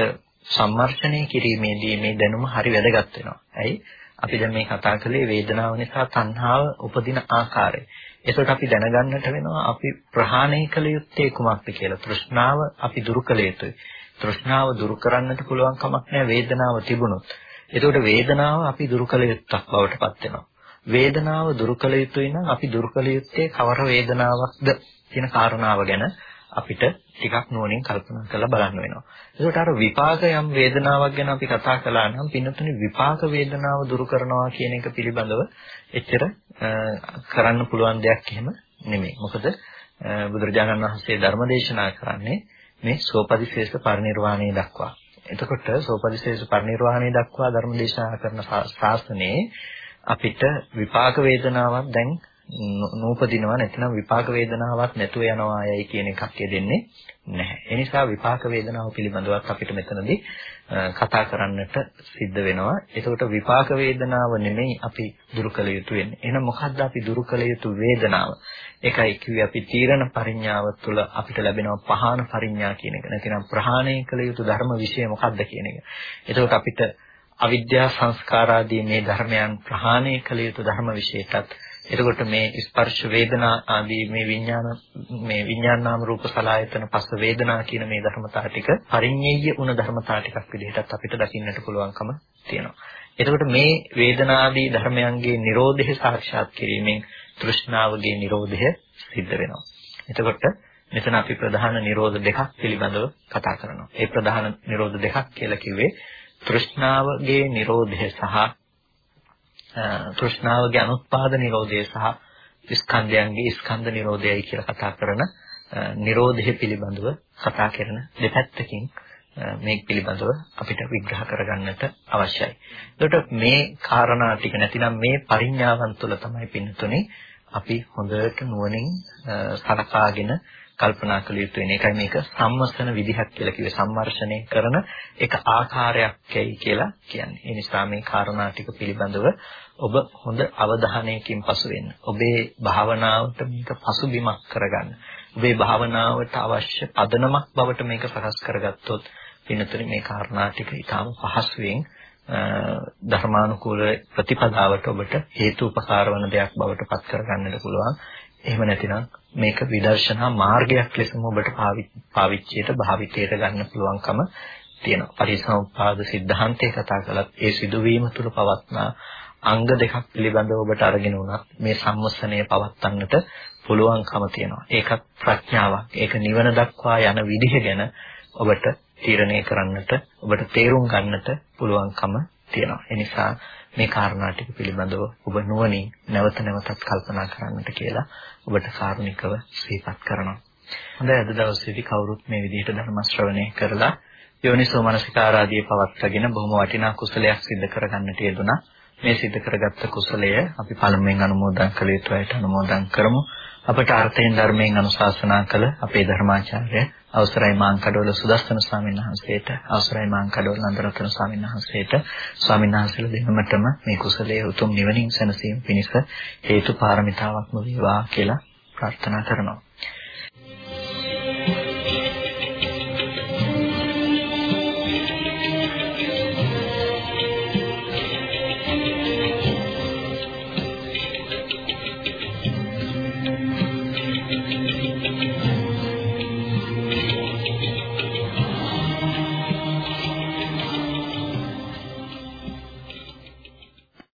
සම්මර්ෂණය කිරීමේදී මේ දැනුම හරි වැදගත් වෙනවා. ඇයි? අපි දැන් මේ කතා කළේ වේදනාව නිසා තණ්හාව උපදින ආකාරය. ඒකට අපි දැනගන්නට වෙනවා අපි ප්‍රහාණය කළ යුත්තේ කුමක්ද කියලා. තෘෂ්ණාව අපි දුරු කළ යුතුයි. තෘෂ්ණාව දුරු කරන්නට පුළුවන් කමක් නැහැ වේදනාව තිබුණොත්. ඒකට වේදනාව අපි දුරු කළ යුත්තක් බවට පත් වෙනවා. වේදනාව දුරු කළ යුතුයි නම් අපි දුරු කළ යුත්තේ කවර වේදනාවක්ද කියන කාරණාව ගැන අපිට ටිකක් නුවණින් කල්පනා කරලා බලන්න වෙනවා. ඒකට අර විපාක යම් වේදනාවක් ගැන අපි කතා කළා නම් පින්නතුනේ විපාක වේදනාව දුරු කරනවා කියන එක පිළිබඳව එච්චර කරන්න පුළුවන් දෙයක් එහෙම නෙමෙයි. මොකද බුදුරජාණන් වහන්සේ ධර්ම දේශනා කරන්නේ මේ සෝපදිශේෂ පරිනිර්වාණය දක්වා. එතකොට සෝපදිශේෂ පරිනිර්වාණය දක්වා ධර්ම දේශනා කරන ශාස්ත්‍රයේ අපිට විපාක වේදනාවක් දැන් නූපදිනවා නැත්නම් විපාක වේදනාවක් නැතුව යනවායයි කියන එකක් දෙන්නේ නැහැ. ඒ නිසා විපාක වේදනාව පිළිබඳවත් අපිට මෙතනදී කතා කරන්නට සිද්ධ වෙනවා. ඒකට විපාක වේදනාව නෙමෙයි අපි දුරු කළ යුතු වෙන්නේ. එහෙනම් මොකද්ද අපි දුරු කළ යුතු වේදනාව? ඒකයි කිව්වේ අපි තීරණ පරිඥාව තුළ අපිට ලැබෙනවා පහාන පරිඥා කියන එක. නැතිනම් ප්‍රහාණය කළ යුතු ධර්ම විශේෂ මොකක්ද කියන එක. ඒකට අපිට අවිද්‍යා සංස්කාර ආදී මේ ධර්මයන් ප්‍රහාණය කළ යුතු ධර්ම විශේෂයටත් එතකොට මේ ස්පර්ශ වේදනා ආදී මේ විඥාන මේ විඥාන නාම රූප සලආයතන පස්ස වේදනා කියන මේ ධර්මතා ටික පරිඤ්ඤය වුණ ධර්මතා ටිකක් විදිහටත් අපිට දකින්නට පුළුවන්කම තියෙනවා. එතකොට මේ වේදනාදී ධර්මයන්ගේ Nirodhe සාක්ෂාත් කිරීමෙන් තෘෂ්ණාවගේ Nirodhe සිද්ධ වෙනවා. එතකොට මෙතන අපි ප්‍රධාන Nirodha දෙකක් පිළිබඳව කතා කරනවා. ඒ ප්‍රධාන Nirodha දෙකක් කියලා කිව්වේ තෘෂ්ණාවගේ Nirodhe සහ තෘෂ්ණාවගේ අනුත්පාද නිරෝධය සහ ස්කන්ධයන්ගේ ස්කන්ධ නිරෝධයයි කියලා කතා කරන නිරෝධය පිළිබඳව කතා කරන දෙපැත්තකින් මේ පිළිබඳව අපිට විග්‍රහ කරගන්නට අවශ්‍යයි. එතකොට මේ කාරණා ටික නැතිනම් මේ පරිඥාවන් තුළ තමයි පින්නතුනේ අපි හොඳට නුවණින් සලකාගෙන කල්පනා කළ යුතු වෙන එකයි මේක සම්මස්තන විදිහක් කියලා කිව්වේ සම්මර්ෂණය කරන එක ආකාරයක්යි කියලා කියන්නේ. ඒ නිසා මේ කාරණා ටික පිළිබඳව ඔබ හොඳ අවධානයකින් පසු වෙන්න. ඔබේ භාවනාවට මේක පසුබිමක් කරගන්න. ඔබේ භාවනාවට අවශ්‍ය පදනමක් බවට මේක සකස් කරගත්තොත් වෙනතුනේ මේ කාරණා ටික ඊටාම පහසුවෙන් ධර්මානුකූල ප්‍රතිපදාවට ඔබට හේතු උපකාර වන දෙයක් බවට පත් කරගන්නට පුළුවන්. එහෙම නැතිනම් මේක විදර්ශනා මාර්ගයක් ලෙසම ඔබට පාවිච්චියට භාවිතයට ගන්න පුළුවන්කම තියෙනවා. පරිසම්පාද සිද්ධාන්තය කතා කළත් ඒ සිදුවීම තුළ පවත්නා අංග දෙකක් පිළිබඳව ඔබට අරගෙන උනත් මේ සම්මස්නය පවත්වන්නට පුළුවන්කම තියෙනවා. ඒකත් ප්‍රඥාවක්. ඒක නිවන දක්වා යන විදිහ ගැන ඔබට තීරණය කරන්නට, ඔබට තේරුම් ගන්නට පුළුවන්කම තියෙනවා. ඒ නිසා මේ කාරණා ටික පිළිබඳව ඔබ නුවණින් නැවත නැවතත් කල්පනා කරන්නට කියලා ඔබට කාරුණිකව සිහිපත් කරනවා. හොඳයි අද දවසේදී කවුරුත් මේ විදිහට ධර්ම ශ්‍රවණය කරලා යෝනිසෝ මනසිකාරාදී පවත්වාගෙන බොහොම වටිනා කුසලයක් සිද්ධ කරගන්නට යෙදුණා. මේ සිද්ධ කරගත්ත කුසලය අපි පළමුවෙන් අනුමෝදන් කළ යුතු අයට අනුමෝදන් කරමු. අපට අර්ථයෙන් ධර්මයෙන් අනුශාසනා කළ අපේ ධර්මාචාර්ය අවසරයි මාංකඩවල සුදස්සන ස්වාමීන් වහන්සේට අවසරයි මාංකඩවල නන්දරතන ස්වාමීන් වහන්සේට. ස්වාමීන් වහන්සේලා දෙනමතම මේ කුසලයේ උතුම් නිවනින් සැනසීම පිණිස හේතු පාරමිතාවක්ම වේවා කියලා ප්‍රාර්ථනා කරනවා.